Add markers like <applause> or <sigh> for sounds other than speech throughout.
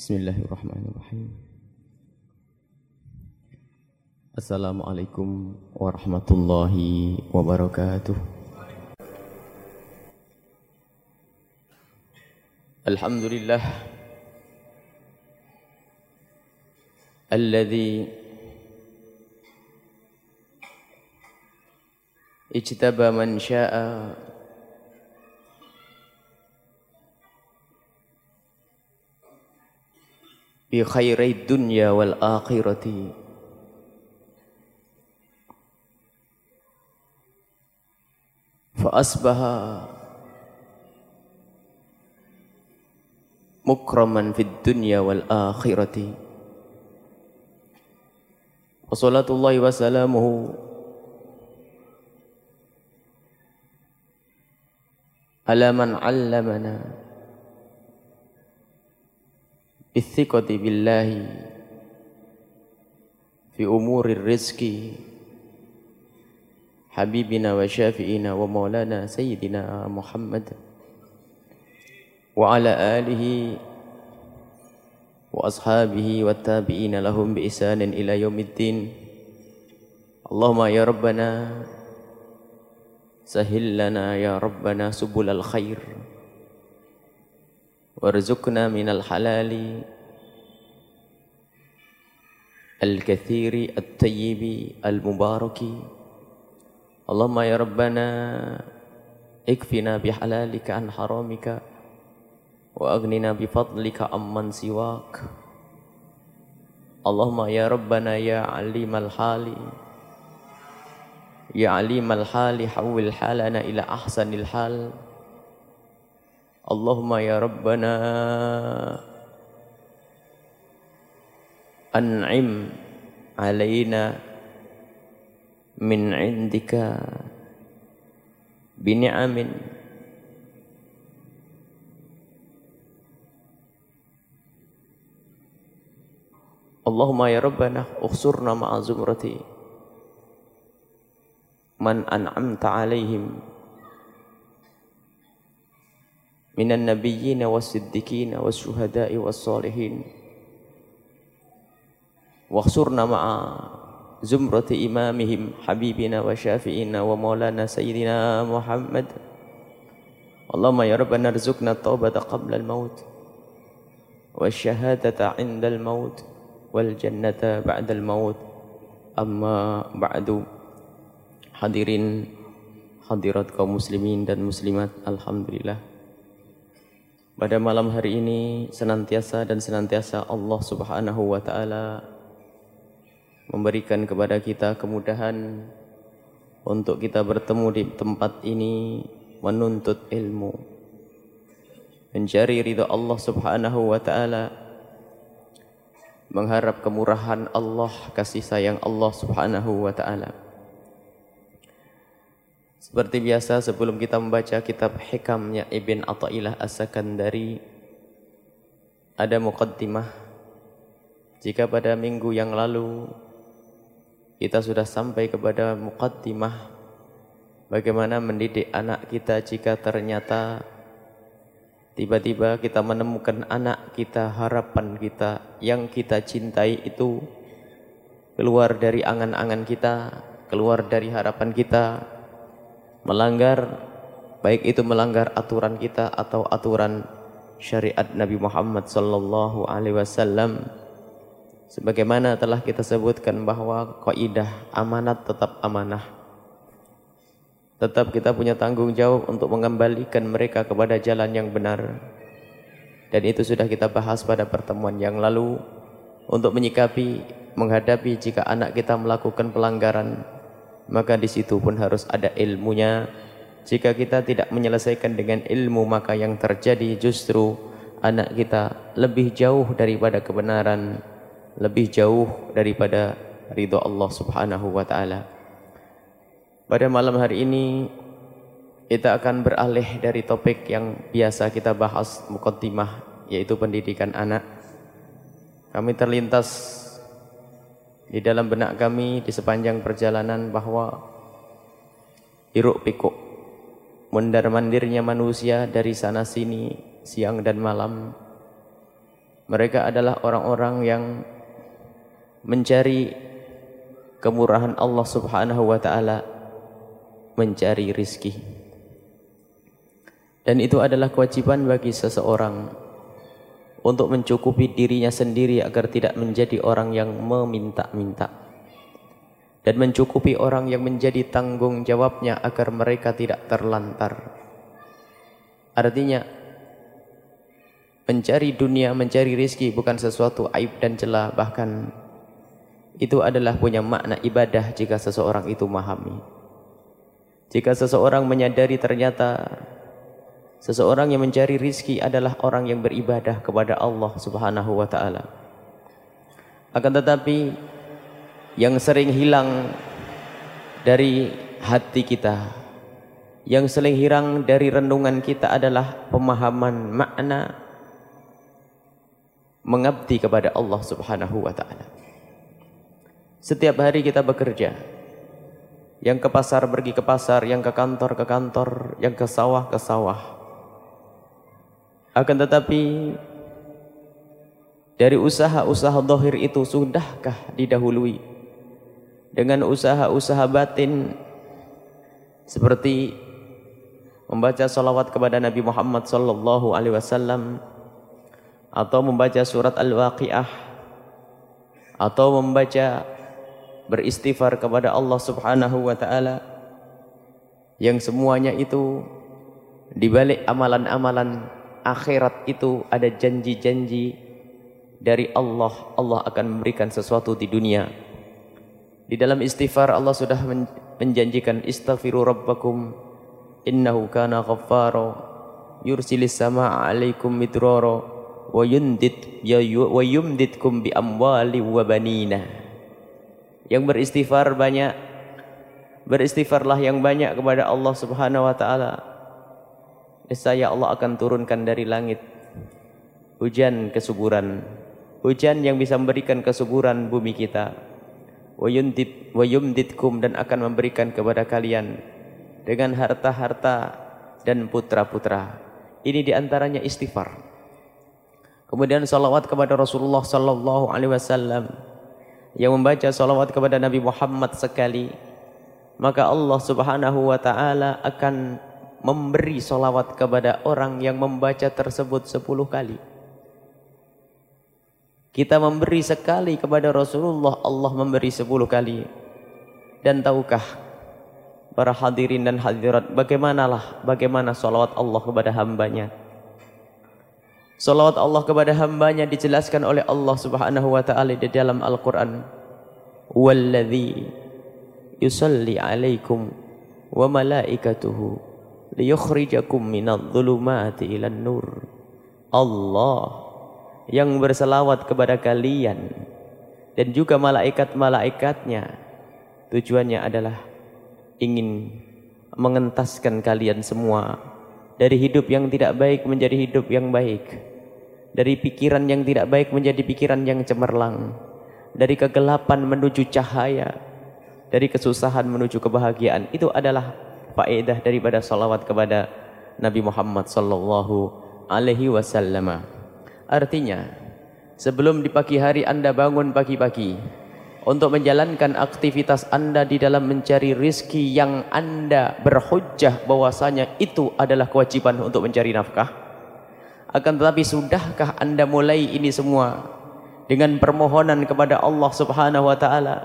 بسم الله الرحمن الرحيم. السلام عليكم ورحمة الله وبركاته. الحمد لله الذي اجتبى من شاء بخير الدنيا والآخرة. فأصبح مكرما في الدنيا والآخرة. وصلاة الله وسلامه على من علمنا. بالثقة بالله في أمور الرزق حبيبنا وشافئنا ومولانا سيدنا محمد وعلى آله وأصحابه والتابعين لهم بإحسان إلى يوم الدين. اللهم يا ربنا سهل لنا يا ربنا سبل الخير. وارزقنا من الحلال الكثير الطيب المبارك. اللهم يا ربنا اكفنا بحلالك عن حرامك وأغننا بفضلك عمن سواك. اللهم يا ربنا يا عليم الحال يا عليم الحال حول حالنا إلى أحسن الحال. اللهم يا ربنا أنعم علينا من عندك بنعم. اللهم يا ربنا اخسرنا مع زمرة من أنعمت عليهم. من النبيين والصديقين والشهداء والصالحين. واخسرنا مع زمرة إمامهم حبيبنا وشافئنا ومولانا سيدنا محمد. اللهم يا ربنا ارزقنا التوبة قبل الموت والشهادة عند الموت والجنة بعد الموت. أما بعد hadirin hadirat kaum muslimin dan muslimat alhamdulillah pada malam hari ini senantiasa dan senantiasa Allah Subhanahu wa taala memberikan kepada kita kemudahan untuk kita bertemu di tempat ini menuntut ilmu mencari ridha Allah Subhanahu wa taala mengharap kemurahan Allah kasih sayang Allah Subhanahu wa taala seperti biasa sebelum kita membaca kitab hikamnya Ibn Atta'illah As-Sakandari ada muqaddimah. Jika pada minggu yang lalu kita sudah sampai kepada muqaddimah bagaimana mendidik anak kita jika ternyata tiba-tiba kita menemukan anak kita harapan kita yang kita cintai itu keluar dari angan-angan kita keluar dari harapan kita melanggar baik itu melanggar aturan kita atau aturan syariat Nabi Muhammad sallallahu alaihi wasallam sebagaimana telah kita sebutkan bahwa kaidah amanat tetap amanah. Tetap kita punya tanggung jawab untuk mengembalikan mereka kepada jalan yang benar. Dan itu sudah kita bahas pada pertemuan yang lalu untuk menyikapi menghadapi jika anak kita melakukan pelanggaran maka di situ pun harus ada ilmunya. Jika kita tidak menyelesaikan dengan ilmu, maka yang terjadi justru anak kita lebih jauh daripada kebenaran, lebih jauh daripada ridho Allah Subhanahu wa taala. Pada malam hari ini kita akan beralih dari topik yang biasa kita bahas mukaddimah yaitu pendidikan anak. Kami terlintas di dalam benak kami di sepanjang perjalanan bahwa iruk pikuk mundar mandirnya manusia dari sana sini siang dan malam Mereka adalah orang-orang yang mencari kemurahan Allah Subhanahu wa taala, mencari rizki. Dan itu adalah kewajiban bagi seseorang untuk mencukupi dirinya sendiri agar tidak menjadi orang yang meminta-minta. Dan mencukupi orang yang menjadi tanggung jawabnya agar mereka tidak terlantar. Artinya, mencari dunia, mencari rizki bukan sesuatu aib dan celah, bahkan itu adalah punya makna ibadah jika seseorang itu memahami. Jika seseorang menyadari ternyata Seseorang yang mencari rizki adalah orang yang beribadah kepada Allah subhanahu wa ta'ala. Akan tetapi yang sering hilang dari hati kita, yang sering hilang dari renungan kita adalah pemahaman makna mengabdi kepada Allah subhanahu wa ta'ala. Setiap hari kita bekerja, yang ke pasar pergi ke pasar, yang ke kantor ke kantor, yang ke sawah ke sawah. Akan tetapi dari usaha-usaha dohir itu sudahkah didahului? Dengan usaha-usaha batin seperti membaca salawat kepada Nabi Muhammad sallallahu alaihi wasallam atau membaca surat Al-Waqiah atau membaca beristighfar kepada Allah Subhanahu wa taala yang semuanya itu dibalik amalan-amalan akhirat itu ada janji-janji dari Allah. Allah akan memberikan sesuatu di dunia. Di dalam istighfar Allah sudah menjanjikan istaghfiru rabbakum innahu kana ghaffara yursilis samaa 'alaikum midrara wa yundid ya wa yumdidkum bi amwali wa banina. Yang beristighfar banyak beristighfarlah yang banyak kepada Allah Subhanahu wa taala Saya Allah akan turunkan dari langit hujan kesuburan hujan yang bisa memberikan kesuburan bumi kita. Wa yumdid wa yumdidkum dan akan memberikan kepada kalian dengan harta-harta dan putra-putra. Ini di antaranya istighfar. Kemudian salawat kepada Rasulullah sallallahu alaihi wasallam yang membaca salawat kepada Nabi Muhammad sekali maka Allah Subhanahu wa taala akan memberi solawat kepada orang yang membaca tersebut sepuluh kali. Kita memberi sekali kepada Rasulullah, Allah memberi sepuluh kali. Dan tahukah para hadirin dan hadirat bagaimanalah bagaimana solawat Allah kepada hambanya. Salawat Allah kepada hambanya dijelaskan oleh Allah subhanahu wa ta'ala di dalam Al-Quran. Walladhi yusalli alaikum wa malaikatuhu liyukhrijakum minadh dhulumati ilan nur. Allah yang berselawat kepada kalian dan juga malaikat-malaikatnya tujuannya adalah ingin mengentaskan kalian semua dari hidup yang tidak baik menjadi hidup yang baik dari pikiran yang tidak baik menjadi pikiran yang cemerlang dari kegelapan menuju cahaya dari kesusahan menuju kebahagiaan itu adalah faedah daripada salawat kepada Nabi Muhammad sallallahu alaihi wasallam. Artinya, sebelum di pagi hari Anda bangun pagi-pagi untuk menjalankan aktivitas Anda di dalam mencari rizki yang Anda berhujjah bahwasanya itu adalah kewajiban untuk mencari nafkah. Akan tetapi sudahkah Anda mulai ini semua dengan permohonan kepada Allah Subhanahu wa taala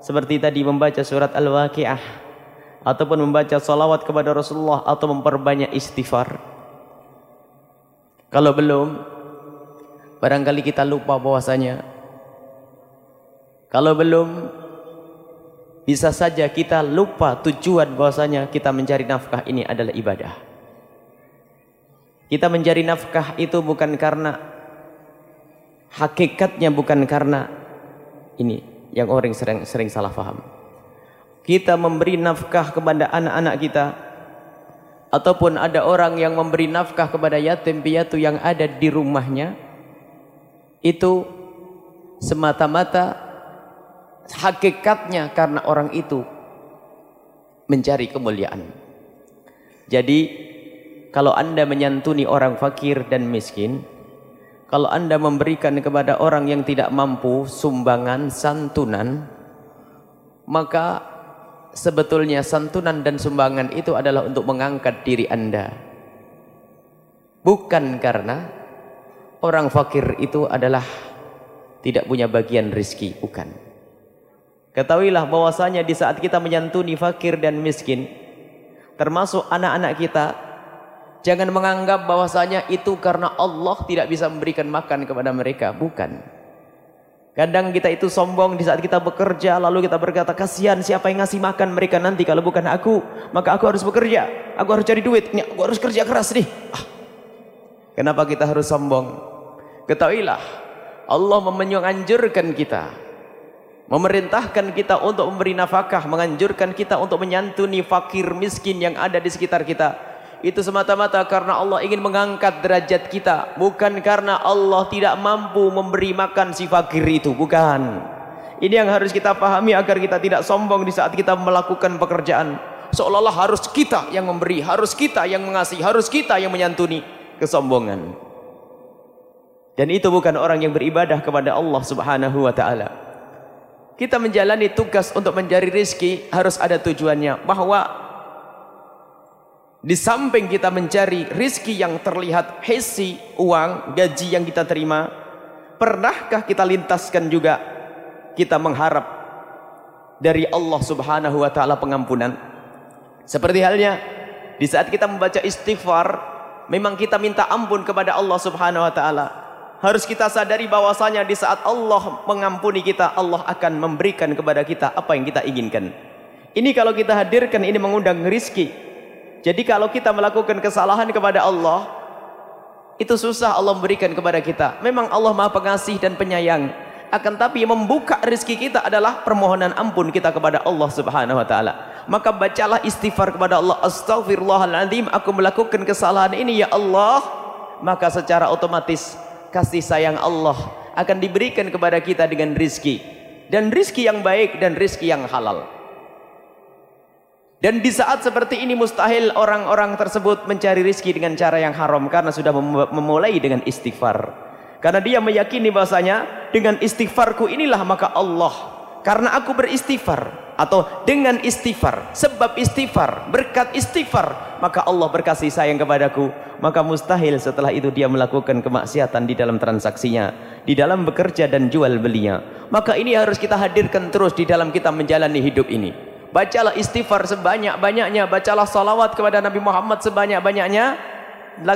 seperti tadi membaca surat Al-Waqiah ataupun membaca salawat kepada Rasulullah atau memperbanyak istighfar. Kalau belum, barangkali kita lupa bahwasanya kalau belum bisa saja kita lupa tujuan bahwasanya kita mencari nafkah ini adalah ibadah. Kita mencari nafkah itu bukan karena hakikatnya bukan karena ini yang orang sering sering salah faham kita memberi nafkah kepada anak-anak kita ataupun ada orang yang memberi nafkah kepada yatim piatu yang ada di rumahnya itu semata-mata hakikatnya karena orang itu mencari kemuliaan. Jadi kalau Anda menyantuni orang fakir dan miskin, kalau anda memberikan kepada orang yang tidak mampu sumbangan, santunan, maka sebetulnya santunan dan sumbangan itu adalah untuk mengangkat diri anda. Bukan karena orang fakir itu adalah tidak punya bagian rizki, bukan. Ketahuilah bahwasanya di saat kita menyantuni fakir dan miskin, termasuk anak-anak kita, Jangan menganggap bahwasanya itu karena Allah tidak bisa memberikan makan kepada mereka. Bukan. Kadang kita itu sombong di saat kita bekerja lalu kita berkata kasihan siapa yang ngasih makan mereka nanti kalau bukan aku? Maka aku harus bekerja aku harus cari duit. Ini aku harus kerja keras nih. Ah. kenapa kita harus sombong? Ketahuilah Allah menganjurkan kita memerintahkan kita untuk memberi nafkah menganjurkan kita untuk menyantuni fakir miskin yang ada di sekitar kita itu semata-mata karena Allah ingin mengangkat derajat kita bukan karena Allah tidak mampu memberi makan si fakir itu bukan. Ini yang harus kita pahami agar kita tidak sombong di saat kita melakukan pekerjaan. Seolah-olah harus kita yang memberi harus kita yang mengasihi harus kita yang menyantuni kesombongan. Dan itu bukan orang yang beribadah kepada Allah subhanahu wa ta'ala. Kita menjalani tugas untuk mencari rizki harus ada tujuannya bahwa di samping kita mencari rizki yang terlihat hesi, uang, gaji yang kita terima, pernahkah kita lintaskan juga kita mengharap dari Allah subhanahu wa ta'ala pengampunan? Seperti halnya di saat kita membaca istighfar, memang kita minta ampun kepada Allah subhanahu wa ta'ala. Harus kita sadari bahwasanya di saat Allah mengampuni kita, Allah akan memberikan kepada kita apa yang kita inginkan. Ini kalau kita hadirkan, ini mengundang rizki jadi kalau kita melakukan kesalahan kepada Allah, itu susah Allah memberikan kepada kita. Memang Allah Maha Pengasih dan Penyayang. Akan tapi membuka rezeki kita adalah permohonan ampun kita kepada Allah Subhanahu wa taala. Maka bacalah istighfar kepada Allah. Astaghfirullahaladzim, aku melakukan kesalahan ini ya Allah. Maka secara otomatis kasih sayang Allah akan diberikan kepada kita dengan rizki. Dan rizki yang baik dan rizki yang halal. Dan di saat seperti ini mustahil orang-orang tersebut mencari rizki dengan cara yang haram karena sudah memulai dengan istighfar. Karena dia meyakini bahasanya dengan istighfarku inilah maka Allah. Karena aku beristighfar atau dengan istighfar, sebab istighfar, berkat istighfar, maka Allah berkasih sayang kepadaku. Maka mustahil setelah itu dia melakukan kemaksiatan di dalam transaksinya, di dalam bekerja dan jual belinya. Maka ini harus kita hadirkan terus di dalam kita menjalani hidup ini bacalah istighfar sebanyak-banyaknya. Bacalah salawat kepada Nabi Muhammad sebanyak-banyaknya.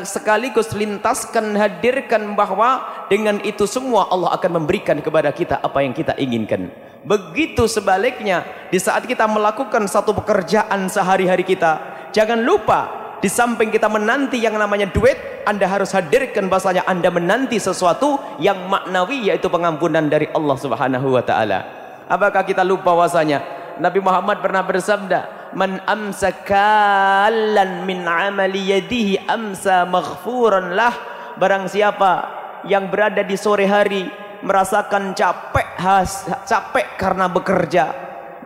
Sekaligus lintaskan hadirkan bahwa dengan itu semua Allah akan memberikan kepada kita apa yang kita inginkan. Begitu sebaliknya di saat kita melakukan satu pekerjaan sehari-hari kita jangan lupa di samping kita menanti yang namanya duit anda harus hadirkan bahasanya anda menanti sesuatu yang maknawi yaitu pengampunan dari Allah subhanahu wa ta'ala. Apakah kita lupa bahasanya Nabi Muhammad pernah bersabda, "Man amsakalan min amali yadihi amsa maghfuran lah." Barang siapa yang berada di sore hari merasakan capek has, capek karena bekerja,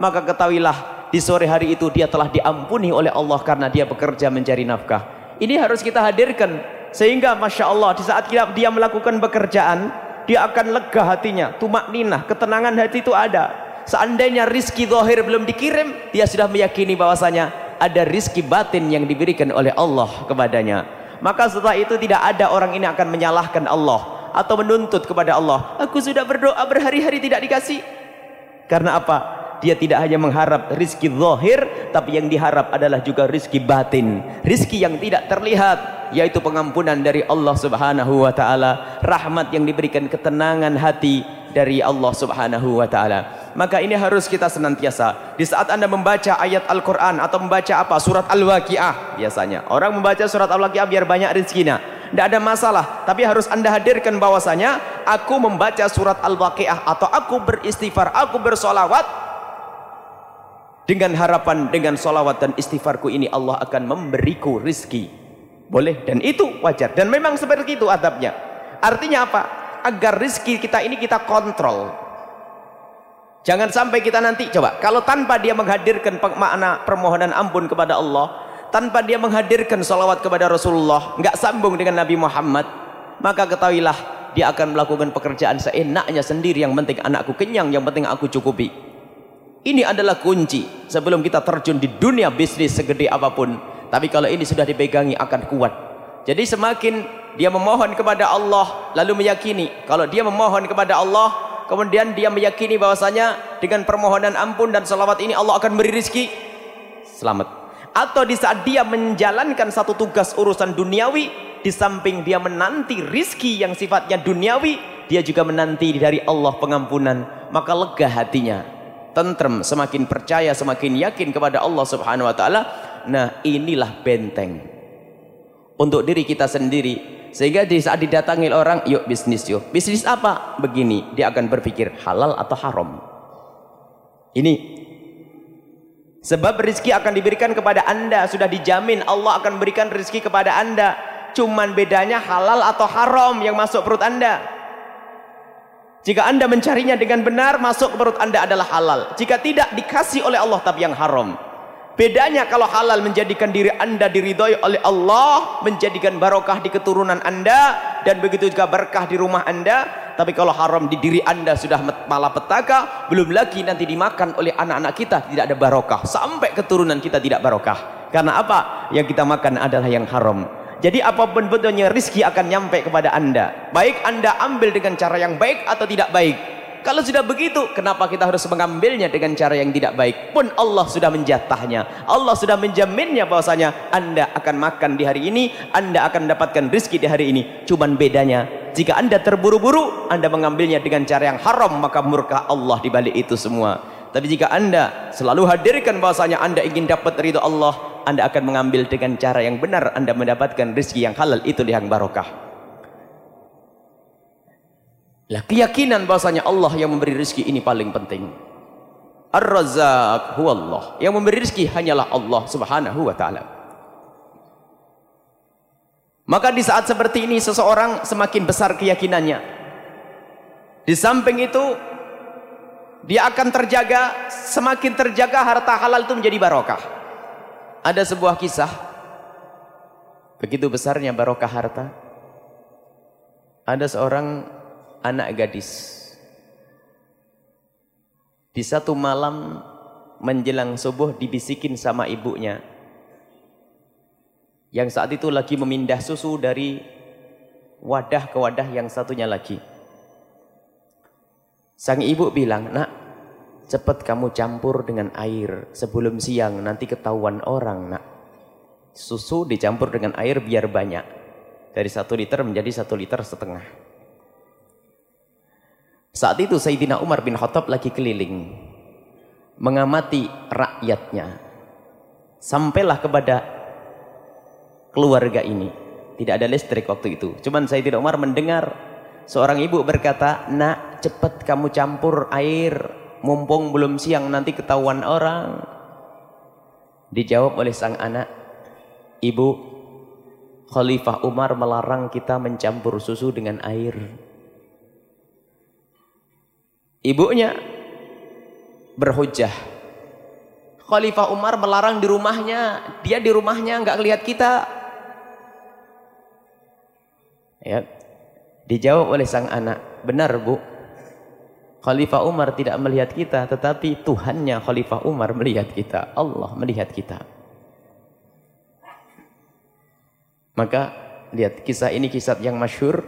maka ketahuilah di sore hari itu dia telah diampuni oleh Allah karena dia bekerja mencari nafkah. Ini harus kita hadirkan sehingga masya Allah di saat dia melakukan pekerjaan dia akan lega hatinya, tumak ninah, ketenangan hati itu ada seandainya rizki zahir belum dikirim dia sudah meyakini bahwasanya ada rizki batin yang diberikan oleh Allah kepadanya. Maka setelah itu tidak ada orang ini akan menyalahkan Allah atau menuntut kepada Allah. Aku sudah berdoa berhari-hari tidak dikasih. Karena apa? Dia tidak hanya mengharap rizki zahir tapi yang diharap adalah juga rizki batin. Rizki yang tidak terlihat yaitu pengampunan dari Allah subhanahu wa ta'ala. Rahmat yang diberikan ketenangan hati dari Allah subhanahu wa ta'ala. Maka ini harus kita senantiasa. Di saat anda membaca ayat Al-Quran atau membaca apa? Surat Al-Waqi'ah biasanya. Orang membaca surat Al-Waqi'ah biar banyak rezekinya tidak ada masalah. Tapi harus anda hadirkan bahwasanya aku membaca surat Al-Waqi'ah atau aku beristighfar aku bersolawat dengan harapan dengan solawat dan istighfarku ini Allah akan memberiku rizki. Boleh? Dan itu wajar. Dan memang seperti itu adabnya. Artinya apa agar rizki kita ini kita kontrol Jangan sampai kita nanti coba kalau tanpa dia menghadirkan makna permohonan ampun kepada Allah, tanpa dia menghadirkan salawat kepada Rasulullah, nggak sambung dengan Nabi Muhammad, maka ketahuilah dia akan melakukan pekerjaan seenaknya sendiri. Yang penting anakku kenyang, yang penting aku cukupi. Ini adalah kunci sebelum kita terjun di dunia bisnis segede apa pun. Tapi kalau ini sudah dipegangi akan kuat. Jadi semakin dia memohon kepada Allah lalu meyakini. Kalau dia memohon kepada Allah kemudian dia meyakini bahwasanya dengan permohonan ampun dan salawat ini Allah akan beri rizki selamat. Atau di saat dia menjalankan satu tugas urusan duniawi di samping dia menanti rizki yang sifatnya duniawi dia juga menanti dari Allah pengampunan. Maka lega hatinya. Tentrem semakin percaya semakin yakin kepada Allah subhanahu wa ta'ala. Nah inilah benteng untuk diri kita sendiri sehingga di saat didatangi orang, yuk bisnis yuk. Bisnis apa? Begini, dia akan berpikir halal atau haram. Ini sebab rezeki akan diberikan kepada Anda, sudah dijamin Allah akan berikan rezeki kepada Anda. Cuman bedanya halal atau haram yang masuk perut Anda. Jika Anda mencarinya dengan benar, masuk perut Anda adalah halal. Jika tidak dikasih oleh Allah tapi yang haram. Bedanya kalau halal menjadikan diri anda diridhoi oleh Allah, menjadikan barokah di keturunan anda, dan begitu juga berkah di rumah anda. Tapi kalau haram di diri anda sudah malapetaka, belum lagi nanti dimakan oleh anak-anak kita tidak ada barokah. Sampai keturunan kita tidak barokah. Karena apa? Yang kita makan adalah yang haram. Jadi apa pun bentuknya rizki akan nyampe kepada anda. Baik anda ambil dengan cara yang baik atau tidak baik. Kalau sudah begitu, kenapa kita harus mengambilnya dengan cara yang tidak baik? Pun Allah sudah menjatahnya. Allah sudah menjaminnya bahwasanya Anda akan makan di hari ini, Anda akan mendapatkan rezeki di hari ini. Cuman bedanya, jika Anda terburu-buru, Anda mengambilnya dengan cara yang haram, maka murka Allah di balik itu semua. Tapi jika Anda selalu hadirkan bahwasanya Anda ingin dapat ridho Allah, Anda akan mengambil dengan cara yang benar, Anda mendapatkan rezeki yang halal, itu yang barokah. Lah keyakinan bahasanya Allah yang memberi rezeki ini paling penting. Ar-Razzaq Allah. Yang memberi rezeki hanyalah Allah Subhanahu wa taala. Maka di saat seperti ini seseorang semakin besar keyakinannya. Di samping itu dia akan terjaga, semakin terjaga harta halal itu menjadi barokah. Ada sebuah kisah begitu besarnya barokah harta. Ada seorang anak gadis. Di satu malam menjelang subuh dibisikin sama ibunya. Yang saat itu lagi memindah susu dari wadah ke wadah yang satunya lagi. Sang ibu bilang, nak cepat kamu campur dengan air sebelum siang nanti ketahuan orang nak. Susu dicampur dengan air biar banyak. Dari satu liter menjadi satu liter setengah. Saat itu Sayyidina Umar bin Khattab lagi keliling mengamati rakyatnya. Sampailah kepada keluarga ini. Tidak ada listrik waktu itu. Cuman Sayyidina Umar mendengar seorang ibu berkata, "Nak, cepat kamu campur air, mumpung belum siang nanti ketahuan orang." Dijawab oleh sang anak, "Ibu, Khalifah Umar melarang kita mencampur susu dengan air." Ibunya berhujah. Khalifah Umar melarang di rumahnya, dia di rumahnya nggak lihat kita. Ya. Dijawab oleh sang anak, "Benar, Bu. Khalifah Umar tidak melihat kita, tetapi Tuhannya Khalifah Umar melihat kita. Allah melihat kita." Maka lihat kisah ini kisah yang masyhur.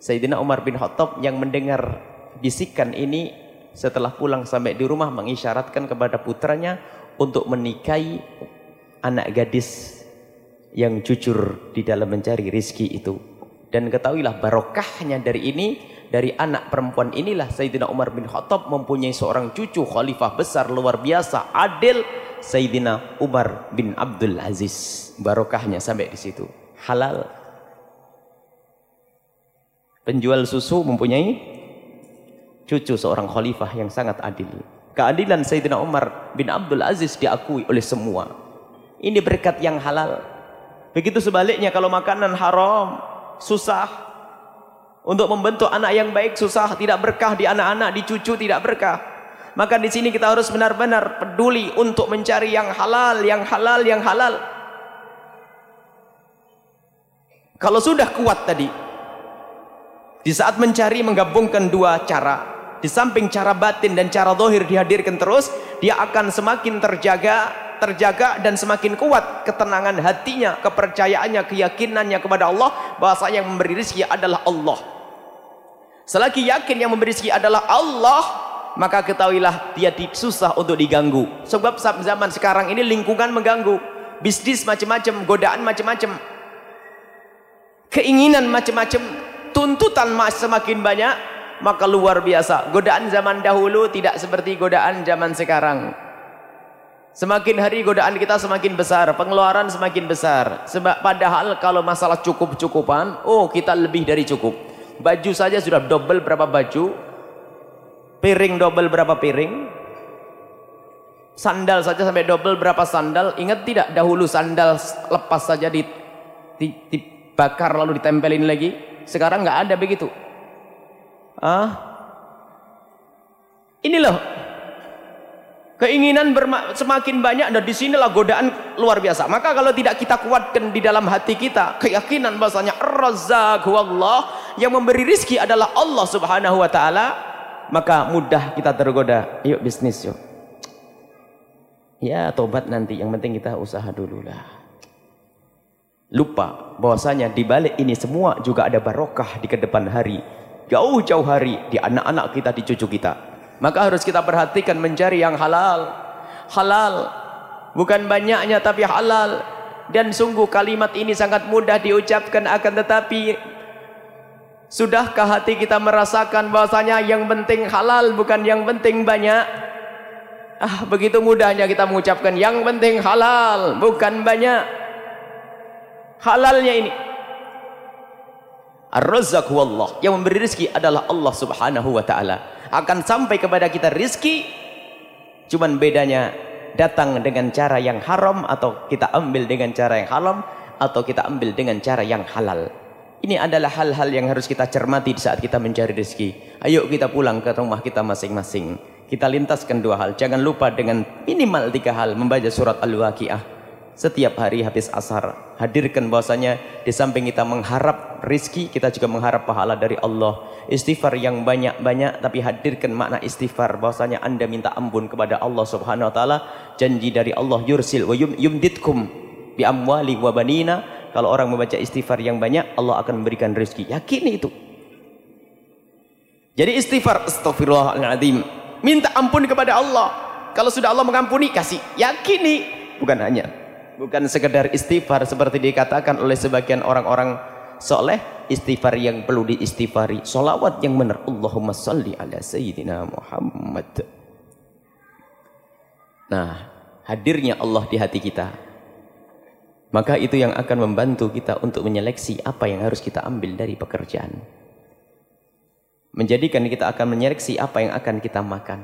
Sayyidina Umar bin Khattab yang mendengar bisikan ini setelah pulang sampai di rumah mengisyaratkan kepada putranya untuk menikahi anak gadis yang jujur di dalam mencari rizki itu. Dan ketahuilah barokahnya dari ini, dari anak perempuan inilah Sayyidina Umar bin Khattab mempunyai seorang cucu khalifah besar luar biasa, adil Sayyidina Umar bin Abdul Aziz. Barokahnya sampai di situ. Halal. Penjual susu mempunyai cucu seorang khalifah yang sangat adil. Keadilan Sayyidina Umar bin Abdul Aziz diakui oleh semua. Ini berkat yang halal. Begitu sebaliknya kalau makanan haram, susah. Untuk membentuk anak yang baik susah, tidak berkah di anak-anak, di cucu tidak berkah. Maka di sini kita harus benar-benar peduli untuk mencari yang halal, yang halal, yang halal. Kalau sudah kuat tadi, Di saat mencari menggabungkan dua cara, di samping cara batin dan cara dohir dihadirkan terus, dia akan semakin terjaga, terjaga dan semakin kuat ketenangan hatinya, kepercayaannya, keyakinannya kepada Allah bahwa yang memberi rezeki adalah Allah. Selagi yakin yang memberi rezeki adalah Allah, maka ketahuilah dia susah untuk diganggu. Sebab zaman sekarang ini lingkungan mengganggu, bisnis macam-macam, godaan macam-macam, keinginan macam-macam, tuntutan semakin banyak maka luar biasa. Godaan zaman dahulu tidak seperti godaan zaman sekarang. Semakin hari godaan kita semakin besar pengeluaran semakin besar. Sebab padahal kalau masalah cukup-cukupan oh kita lebih dari cukup. Baju saja sudah double berapa baju? Piring double berapa piring? Sandal saja sampai double berapa sandal? Ingat tidak dahulu sandal lepas saja dibakar lalu ditempelin lagi? Sekarang nggak ada begitu. Ah, ini loh keinginan semakin banyak dan di sinilah godaan luar biasa. Maka kalau tidak kita kuatkan di dalam hati kita keyakinan bahasanya Ar-Razzaq Allah yang memberi rizki adalah Allah Subhanahu Wa Taala, maka mudah kita tergoda. Yuk bisnis yuk. Ya tobat nanti. Yang penting kita usaha dulu lah lupa bahwasanya di balik ini semua juga ada barokah di ke depan hari jauh-jauh hari di anak-anak kita di cucu kita. Maka harus kita perhatikan mencari yang halal. Halal bukan banyaknya tapi halal. Dan sungguh kalimat ini sangat mudah diucapkan akan tetapi sudahkah hati kita merasakan bahwasanya yang penting halal bukan yang penting banyak? Ah begitu mudahnya kita mengucapkan yang penting halal bukan banyak. Halalnya ini Ar-Razzaq Allah yang memberi rezeki adalah Allah Subhanahu wa taala. Akan sampai kepada kita rezeki cuman bedanya datang dengan cara yang haram atau kita ambil dengan cara yang haram atau kita ambil dengan cara yang halal. Ini adalah hal-hal yang harus kita cermati saat kita mencari rezeki. Ayo kita pulang ke rumah kita masing-masing. Kita lintaskan dua hal. Jangan lupa dengan minimal tiga hal membaca surat Al-Waqiah setiap hari habis asar. Hadirkan bahwasanya di samping kita mengharap rizki kita juga mengharap pahala dari Allah. Istighfar yang banyak-banyak tapi hadirkan makna istighfar. Bahwasanya anda minta ampun kepada Allah subhanahu wa ta'ala. Janji dari Allah yursil wa yum, yumditkum bi amwali wa banina. Kalau orang membaca istighfar yang banyak Allah akan memberikan rizki. Yakini itu. Jadi istighfar astagfirullahaladzim minta ampun kepada Allah. Kalau sudah Allah mengampuni kasih. Yakini. Bukan hanya bukan sekedar istighfar seperti dikatakan oleh sebagian orang-orang soleh istighfar yang perlu diistighfari solawat yang benar. Allahumma salli ala Sayyidina Muhammad. Nah hadirnya Allah di hati kita maka itu yang akan membantu kita untuk menyeleksi apa yang harus kita ambil dari pekerjaan. Menjadikan kita akan menyeleksi apa yang akan kita makan.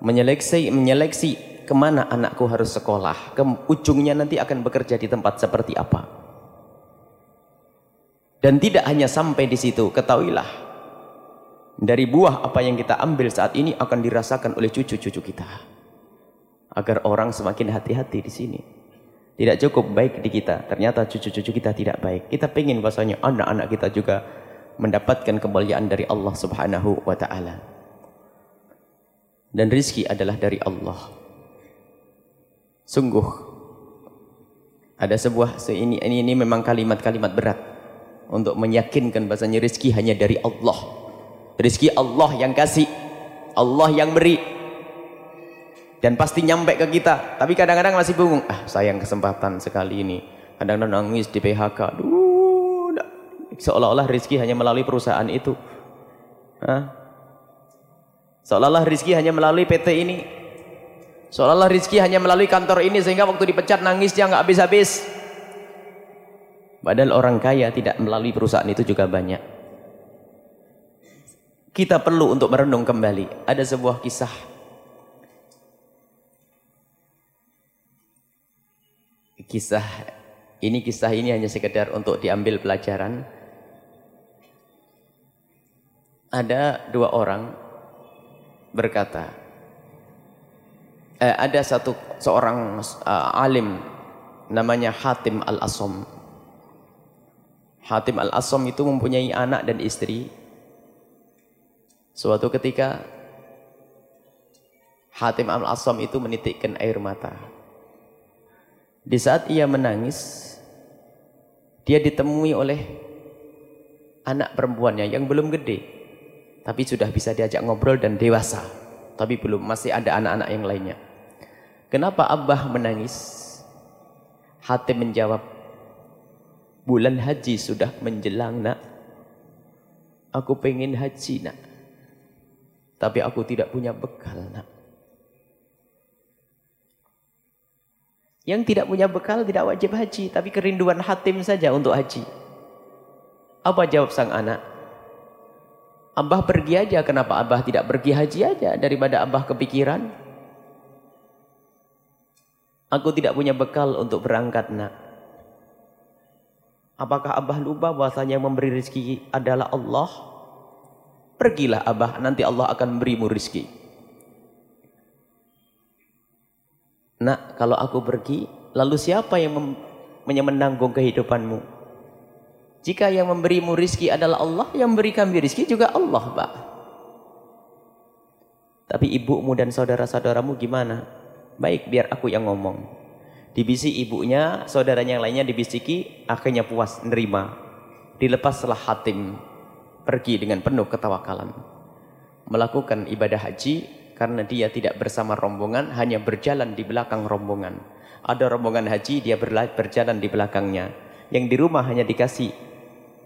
Menyeleksi menyeleksi ke mana anakku harus sekolah, ke ujungnya nanti akan bekerja di tempat seperti apa. Dan tidak hanya sampai di situ, ketahuilah, dari buah apa yang kita ambil saat ini akan dirasakan oleh cucu-cucu kita. Agar orang semakin hati-hati di sini. Tidak cukup baik di kita, ternyata cucu-cucu kita tidak baik. Kita ingin bahasanya anak-anak kita juga mendapatkan kemuliaan dari Allah subhanahu wa ta'ala. Dan rizki adalah dari Allah. Sungguh ada sebuah ini ini, ini memang kalimat-kalimat berat untuk meyakinkan bahasanya rezeki hanya dari Allah. Rezeki Allah yang kasih, Allah yang beri. Dan pasti nyampe ke kita. Tapi kadang-kadang masih bingung. Ah, sayang kesempatan sekali ini. Kadang-kadang nangis di PHK. Duh, seolah-olah rezeki hanya melalui perusahaan itu. Seolah-olah rezeki hanya melalui PT ini. Seolah-olah rizki hanya melalui kantor ini sehingga waktu dipecat nangis dia nggak habis-habis. Padahal orang kaya tidak melalui perusahaan itu juga banyak. Kita perlu untuk merenung kembali. Ada sebuah kisah. Kisah ini kisah ini hanya sekedar untuk diambil pelajaran. Ada dua orang berkata, eh, ada satu seorang uh, alim namanya Hatim Al-Asom. Hatim Al-Asam itu mempunyai anak dan istri. Suatu ketika Hatim Al-Asam itu menitikkan air mata. Di saat ia menangis, dia ditemui oleh anak perempuannya yang belum gede, tapi sudah bisa diajak ngobrol dan dewasa, tapi belum masih ada anak-anak yang lainnya. Kenapa Abah menangis? Hatim menjawab, bulan haji sudah menjelang nak. Aku pengen haji nak. Tapi aku tidak punya bekal nak. Yang tidak punya bekal tidak wajib haji. Tapi kerinduan hatim saja untuk haji. Apa jawab sang anak? Abah pergi aja. Kenapa Abah tidak pergi haji aja? Daripada Abah kepikiran. Aku tidak punya bekal untuk berangkat nak. Apakah Abah lupa bahasanya yang memberi rezeki adalah Allah? Pergilah Abah, nanti Allah akan berimu rezeki. Nak, kalau aku pergi, lalu siapa yang menanggung kehidupanmu? Jika yang memberimu rizki adalah Allah, yang memberi kami rizki juga Allah, Pak. Tapi ibumu dan saudara-saudaramu gimana? Baik, biar aku yang ngomong. Dibisi ibunya, saudaranya yang lainnya dibisiki, akhirnya puas, nerima. Dilepaslah hatim, pergi dengan penuh ketawakalan. Melakukan ibadah haji, karena dia tidak bersama rombongan, hanya berjalan di belakang rombongan. Ada rombongan haji, dia berjalan di belakangnya. Yang di rumah hanya dikasih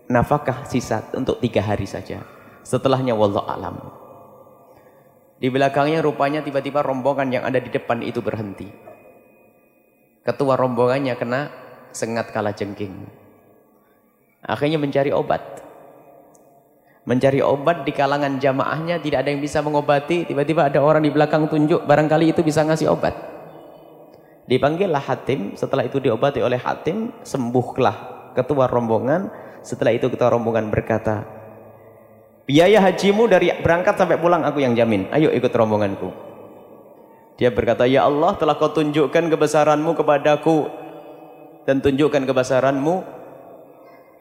nafkah sisa untuk tiga hari saja. Setelahnya wallah alam. Di belakangnya rupanya tiba-tiba rombongan yang ada di depan itu berhenti. Ketua rombongannya kena sengat kala jengking. Akhirnya mencari obat. Mencari obat di kalangan jamaahnya tidak ada yang bisa mengobati. Tiba-tiba ada orang di belakang tunjuk barangkali itu bisa ngasih obat. Dipanggillah Hatim, setelah itu diobati oleh Hatim, sembuhlah ketua rombongan. Setelah itu ketua rombongan berkata, Biaya hajimu dari berangkat sampai pulang aku yang jamin. Ayo ikut rombonganku. Dia berkata, Ya Allah telah kau tunjukkan kebesaranmu kepadaku. Dan tunjukkan kebesaranmu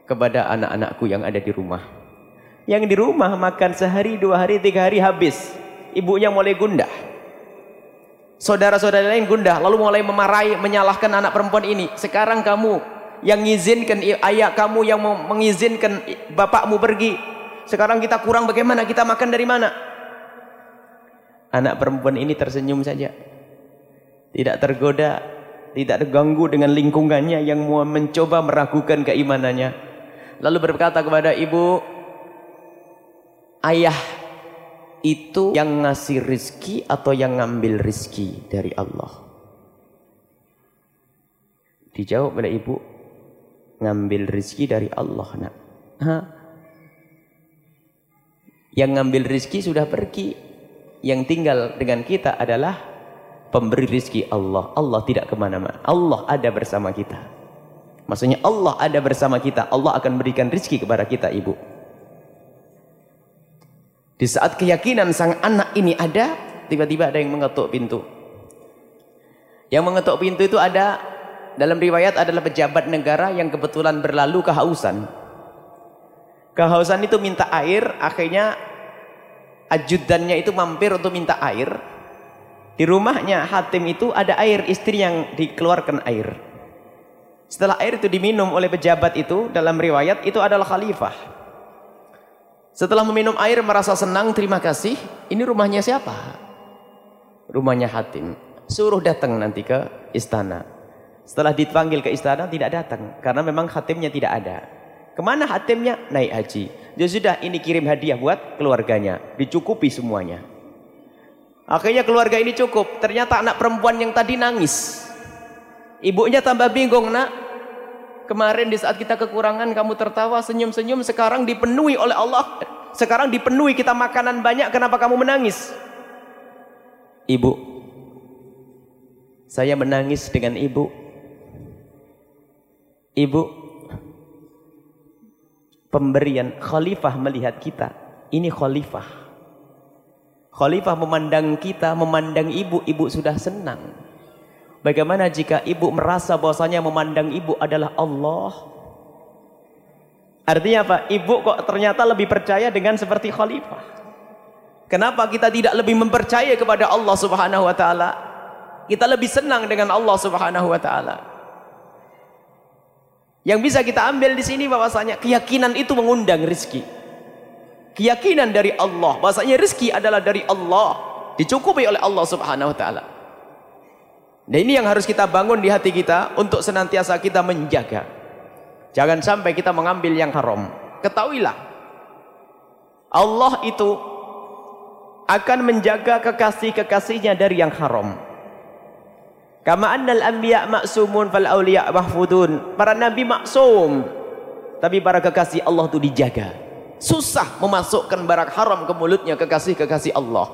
kepada anak-anakku yang ada di rumah. Yang di rumah makan sehari, dua hari, tiga hari habis. Ibunya mulai gundah. Saudara-saudara lain gundah. Lalu mulai memarahi, menyalahkan anak perempuan ini. Sekarang kamu yang mengizinkan ayah kamu yang mengizinkan bapakmu pergi sekarang kita kurang bagaimana? Kita makan dari mana? Anak perempuan ini tersenyum saja. Tidak tergoda, tidak terganggu dengan lingkungannya yang mau mencoba meragukan keimanannya. Lalu berkata kepada ibu, ayah itu yang ngasih rizki atau yang ngambil rizki dari Allah? Dijawab oleh ibu, ngambil rizki dari Allah nak. Hah? Yang ngambil rizki sudah pergi. Yang tinggal dengan kita adalah pemberi rizki Allah. Allah tidak ke mana-mana. Allah ada bersama kita. Maksudnya Allah ada bersama kita. Allah akan berikan rizki kepada kita ibu. Di saat keyakinan sang anak ini ada, tiba-tiba ada yang mengetuk pintu. Yang mengetuk pintu itu ada dalam riwayat adalah pejabat negara yang kebetulan berlalu kehausan. Kehausan itu minta air, akhirnya ajudannya itu mampir untuk minta air. Di rumahnya Hatim itu ada air, istri yang dikeluarkan air. Setelah air itu diminum oleh pejabat itu, dalam riwayat itu adalah khalifah. Setelah meminum air merasa senang, terima kasih. Ini rumahnya siapa? Rumahnya Hatim. Suruh datang nanti ke istana. Setelah dipanggil ke istana tidak datang karena memang Hatimnya tidak ada. Ke mana hatimnya? Naik haji. Ya sudah ini kirim hadiah buat keluarganya. Dicukupi semuanya. Akhirnya keluarga ini cukup. Ternyata anak perempuan yang tadi nangis. Ibunya tambah bingung nak. Kemarin di saat kita kekurangan kamu tertawa senyum-senyum. Sekarang dipenuhi oleh Allah. Sekarang dipenuhi kita makanan banyak. Kenapa kamu menangis? Ibu. Saya menangis dengan ibu. Ibu pemberian khalifah melihat kita ini khalifah khalifah memandang kita memandang ibu ibu sudah senang bagaimana jika ibu merasa bahwasanya memandang ibu adalah Allah Artinya apa? Ibu kok ternyata lebih percaya dengan seperti khalifah. Kenapa kita tidak lebih mempercaya kepada Allah Subhanahu wa taala? Kita lebih senang dengan Allah Subhanahu wa taala. Yang bisa kita ambil di sini bahwasanya keyakinan itu mengundang rizki. Keyakinan dari Allah, bahwasanya rizki adalah dari Allah, dicukupi oleh Allah Subhanahu wa taala. Dan ini yang harus kita bangun di hati kita untuk senantiasa kita menjaga. Jangan sampai kita mengambil yang haram. Ketahuilah Allah itu akan menjaga kekasih-kekasihnya dari yang haram. Kama annal anbiya ma'sumun fal awliya mahfudun. Para nabi maksum. Tapi para kekasih Allah itu dijaga. Susah memasukkan barang haram ke mulutnya kekasih-kekasih Allah.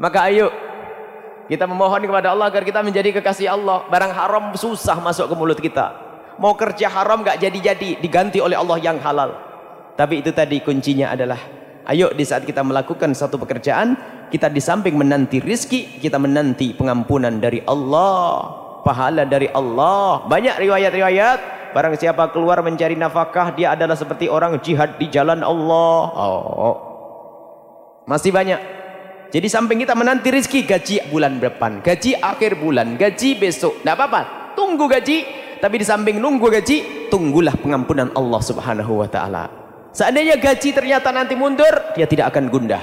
Maka ayo kita memohon kepada Allah agar kita menjadi kekasih Allah. Barang haram susah masuk ke mulut kita. Mau kerja haram gak jadi-jadi, diganti oleh Allah yang halal. Tapi itu tadi kuncinya adalah, ayo di saat kita melakukan satu pekerjaan, kita di samping menanti rizki, kita menanti pengampunan dari Allah. Pahala dari Allah. Banyak riwayat-riwayat, barang siapa keluar mencari nafkah, dia adalah seperti orang jihad di jalan Allah. Oh. Masih banyak. Jadi samping kita menanti rezeki gaji bulan depan, gaji akhir bulan, gaji besok, tidak apa-apa. Tunggu gaji, tapi di samping nunggu gaji, tunggulah pengampunan Allah Subhanahu wa taala. Seandainya gaji ternyata nanti mundur, dia tidak akan gundah.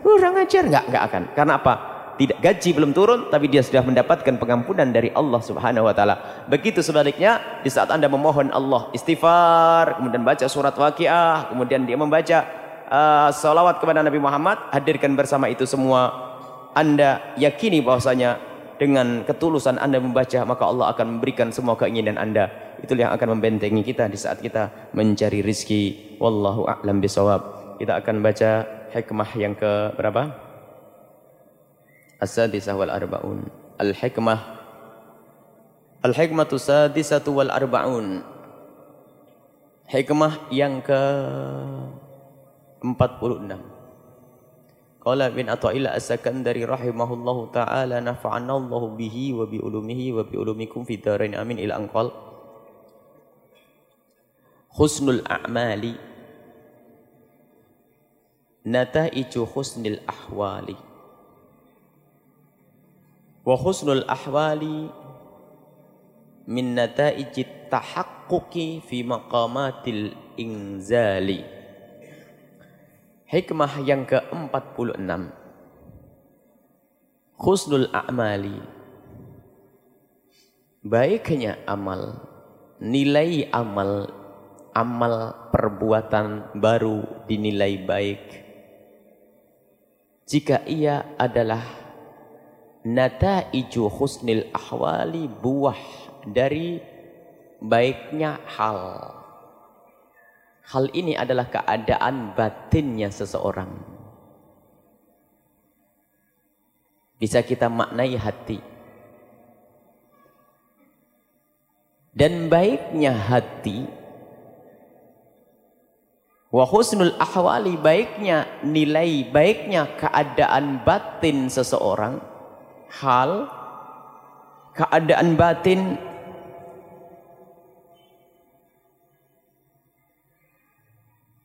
Kurang ajar enggak? Enggak akan. Karena apa? Tidak gaji belum turun, tapi dia sudah mendapatkan pengampunan dari Allah Subhanahu wa taala. Begitu sebaliknya, di saat Anda memohon Allah istighfar, kemudian baca surat Waqiah, kemudian dia membaca uh, salawat kepada Nabi Muhammad hadirkan bersama itu semua anda yakini bahwasanya dengan ketulusan anda membaca maka Allah akan memberikan semua keinginan anda itu yang akan membentengi kita di saat kita mencari rizki. Wallahu a'lam bisawab kita akan baca hikmah yang ke berapa? As-sadisah wal arba'un. Al-hikmah. Al-hikmatu sadisatu wal arba'un. Hikmah yang ke 46 Qala bin Athaillah As-Sakandari rahimahullahu taala nafa'ana Allah bihi wa bi ulumihi wa bi ulumikum fi darain amin ila anqal Husnul a'mali nataiju husnil ahwali wa husnul ahwali min nataiji tahaqquqi fi maqamatil inzali Hikmah yang ke-46. Khusnul a'mali. Baiknya amal, nilai amal, amal perbuatan baru dinilai baik. Jika ia adalah nataiju husnil ahwali buah dari baiknya hal. Hal ini adalah keadaan batinnya seseorang. Bisa kita maknai hati. Dan baiknya hati wa husnul ahwali baiknya nilai baiknya keadaan batin seseorang. Hal keadaan batin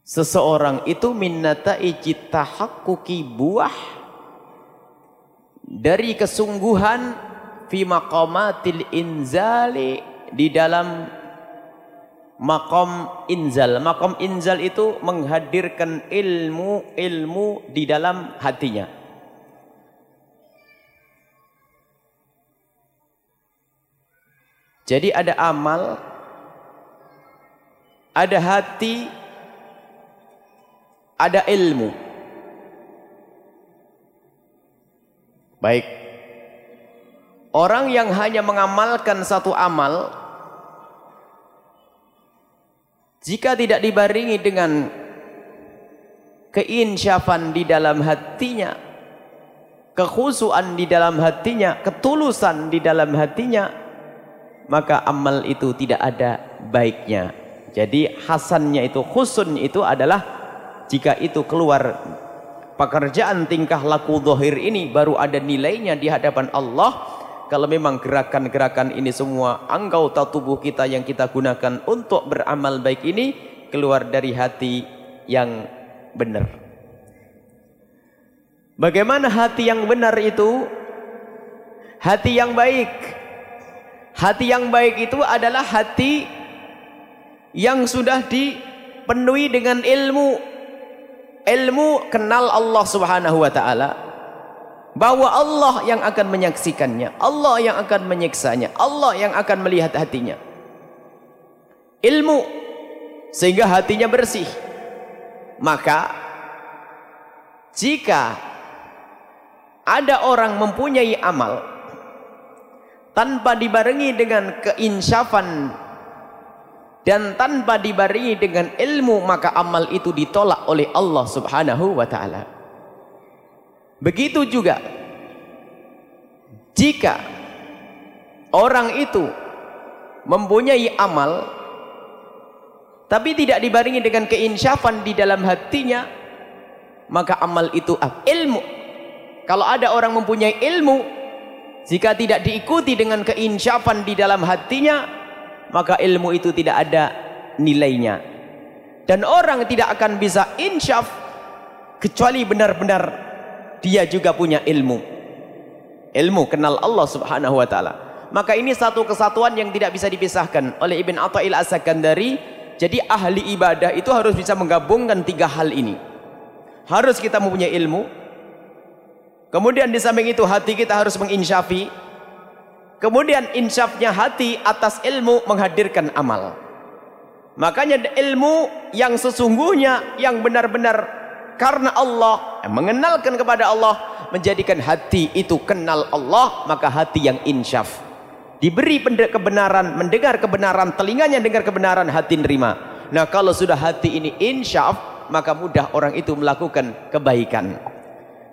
Seseorang itu minnata tahakkuki buah dari kesungguhan fi maqamatil inzali di dalam makom inzal. Makom inzal itu menghadirkan ilmu-ilmu di dalam hatinya. Jadi ada amal, ada hati, ada ilmu. Baik. Orang yang hanya mengamalkan satu amal jika tidak dibaringi dengan keinsyafan di dalam hatinya, kekhusuan di dalam hatinya, ketulusan di dalam hatinya, maka amal itu tidak ada baiknya. Jadi hasannya itu, khusun itu adalah jika itu keluar pekerjaan tingkah laku zahir ini baru ada nilainya di hadapan Allah kalau memang gerakan-gerakan ini semua anggota tubuh kita yang kita gunakan untuk beramal baik ini keluar dari hati yang benar. Bagaimana hati yang benar itu? Hati yang baik. Hati yang baik itu adalah hati yang sudah dipenuhi dengan ilmu. Ilmu kenal Allah Subhanahu wa taala. Bahwa Allah yang akan menyaksikannya, Allah yang akan menyiksanya, Allah yang akan melihat hatinya. Ilmu sehingga hatinya bersih. Maka jika ada orang mempunyai amal tanpa dibarengi dengan keinsyafan dan tanpa dibarengi dengan ilmu maka amal itu ditolak oleh Allah Subhanahu wa taala. Begitu juga jika orang itu mempunyai amal tapi tidak dibarengi dengan keinsyafan di dalam hatinya maka amal itu ilmu kalau ada orang mempunyai ilmu, jika tidak diikuti dengan keinsyafan di dalam hatinya, maka ilmu itu tidak ada nilainya. Dan orang tidak akan bisa insyaf kecuali benar-benar dia juga punya ilmu. Ilmu kenal Allah Subhanahu wa taala. Maka ini satu kesatuan yang tidak bisa dipisahkan oleh Ibn Atta'il As-Sakandari. Jadi ahli ibadah itu harus bisa menggabungkan tiga hal ini. Harus kita mempunyai ilmu, Kemudian di samping itu hati kita harus menginsyafi. Kemudian insyafnya hati atas ilmu menghadirkan amal. Makanya ilmu yang sesungguhnya yang benar-benar karena Allah mengenalkan kepada Allah menjadikan hati itu kenal Allah maka hati yang insyaf diberi kebenaran mendengar kebenaran telinganya dengar kebenaran hati nerima nah kalau sudah hati ini insyaf maka mudah orang itu melakukan kebaikan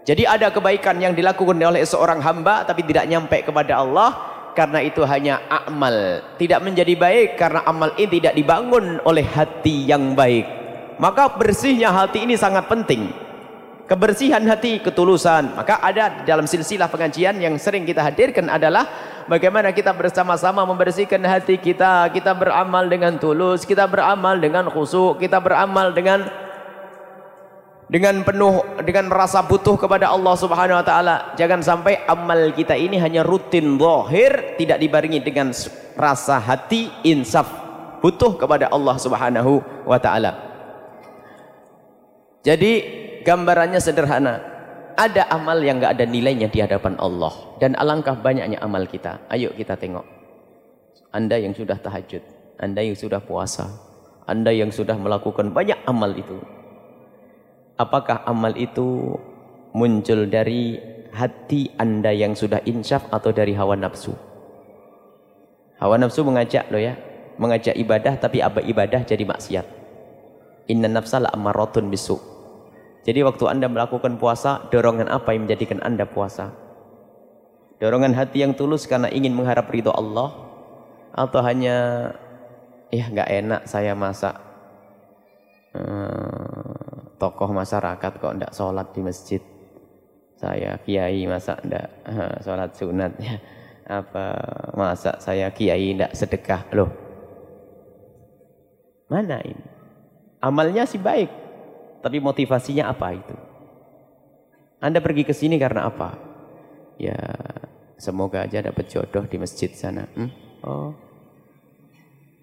jadi ada kebaikan yang dilakukan oleh seorang hamba tapi tidak nyampe kepada Allah karena itu hanya amal. Tidak menjadi baik karena amal ini tidak dibangun oleh hati yang baik. Maka bersihnya hati ini sangat penting. Kebersihan hati, ketulusan. Maka ada dalam silsilah pengajian yang sering kita hadirkan adalah bagaimana kita bersama-sama membersihkan hati kita. Kita beramal dengan tulus, kita beramal dengan khusyuk, kita beramal dengan dengan penuh dengan rasa butuh kepada Allah Subhanahu wa taala. Jangan sampai amal kita ini hanya rutin zahir tidak dibarengi dengan rasa hati insaf butuh kepada Allah Subhanahu wa taala. Jadi gambarannya sederhana. Ada amal yang enggak ada nilainya di hadapan Allah dan alangkah banyaknya amal kita. Ayo kita tengok. Anda yang sudah tahajud, Anda yang sudah puasa, Anda yang sudah melakukan banyak amal itu apakah amal itu muncul dari hati anda yang sudah insyaf atau dari hawa nafsu hawa nafsu mengajak lo ya mengajak ibadah tapi apa ibadah jadi maksiat inna nafsa la amaratun bisu jadi waktu anda melakukan puasa dorongan apa yang menjadikan anda puasa? Dorongan hati yang tulus karena ingin mengharap ridho Allah? Atau hanya ya nggak enak saya masak. Hmm, tokoh masyarakat kok ndak sholat di masjid? Saya kiai masa ndak? Sholat sunat ya. Apa masa saya kiai ndak sedekah? Loh. Mana ini? Amalnya sih baik tapi motivasinya apa itu anda pergi ke sini karena apa ya semoga aja dapat jodoh di masjid sana hmm? oh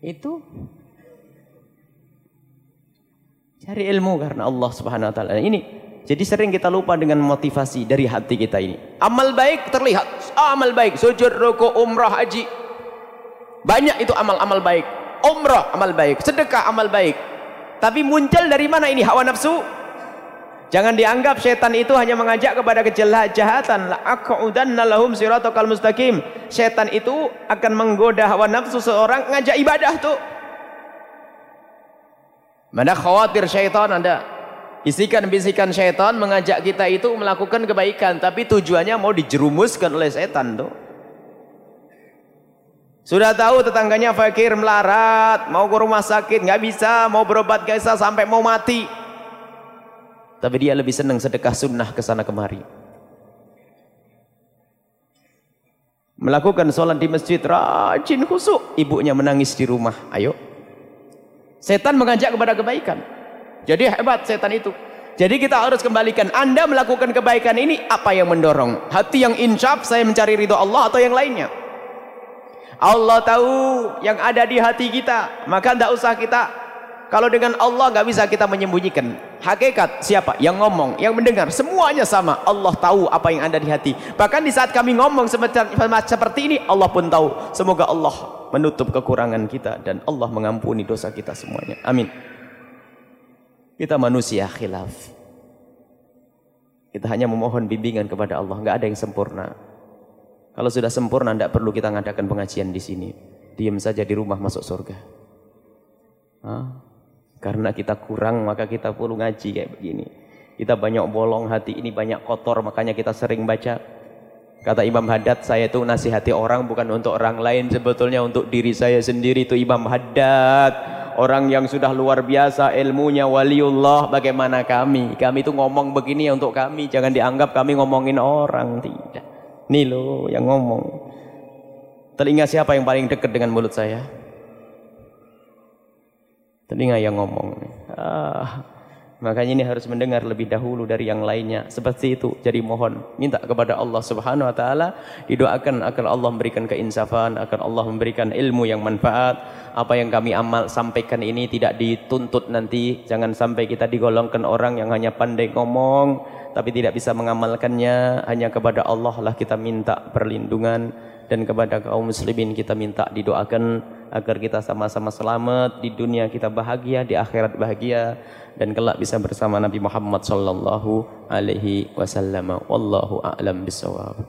itu Cari ilmu karena Allah Subhanahu wa taala. Ini jadi sering kita lupa dengan motivasi dari hati kita ini. Amal baik terlihat, amal baik, sujud, ruku, umrah, haji. Banyak itu amal-amal baik. Umrah amal baik, sedekah amal baik. Tapi muncul dari mana ini hawa nafsu? Jangan dianggap setan itu hanya mengajak kepada kejahatan. Mustaqim. Setan itu akan menggoda hawa nafsu seorang ngajak ibadah tuh. Mana khawatir syaitan Anda bisikan-bisikan syaitan mengajak kita itu melakukan kebaikan tapi tujuannya mau dijerumuskan oleh setan tuh. Sudah tahu tetangganya fakir melarat, mau ke rumah sakit nggak bisa, mau berobat nggak bisa sampai mau mati. Tapi dia lebih senang sedekah sunnah ke sana kemari. Melakukan sholat di masjid rajin khusuk, ibunya menangis di rumah. Ayo, Setan mengajak kepada kebaikan. Jadi hebat setan itu. Jadi kita harus kembalikan Anda melakukan kebaikan ini apa yang mendorong? Hati yang insaf saya mencari ridho Allah atau yang lainnya? Allah tahu yang ada di hati kita, maka tidak usah kita kalau dengan Allah nggak bisa kita menyembunyikan. Hakikat siapa? Yang ngomong, yang mendengar, semuanya sama. Allah tahu apa yang ada di hati. Bahkan di saat kami ngomong seperti ini, Allah pun tahu. Semoga Allah menutup kekurangan kita dan Allah mengampuni dosa kita semuanya. Amin. Kita manusia khilaf. Kita hanya memohon bimbingan kepada Allah. Nggak ada yang sempurna. Kalau sudah sempurna, tidak perlu kita ngadakan pengajian di sini. Diam saja di rumah masuk surga. Hah? Karena kita kurang maka kita perlu ngaji kayak begini. Kita banyak bolong hati ini banyak kotor makanya kita sering baca. Kata Imam Haddad saya itu nasihati orang bukan untuk orang lain sebetulnya untuk diri saya sendiri itu Imam Haddad. Orang yang sudah luar biasa ilmunya waliullah bagaimana kami. Kami itu ngomong begini untuk kami jangan dianggap kami ngomongin orang tidak. Nih loh yang ngomong. Telinga siapa yang paling dekat dengan mulut saya? Telinga yang ngomong. Ah, makanya ini harus mendengar lebih dahulu dari yang lainnya. Seperti itu. Jadi mohon minta kepada Allah Subhanahu wa taala didoakan agar Allah memberikan keinsafan, agar Allah memberikan ilmu yang manfaat. Apa yang kami amal sampaikan ini tidak dituntut nanti. Jangan sampai kita digolongkan orang yang hanya pandai ngomong tapi tidak bisa mengamalkannya. Hanya kepada Allah lah kita minta perlindungan. Dan kepada kaum muslimin kita minta didoakan agar kita sama-sama selamat di dunia kita bahagia di akhirat bahagia dan kelak bisa bersama Nabi Muhammad sallallahu alaihi wasallam. Wallahu a'lam bisawab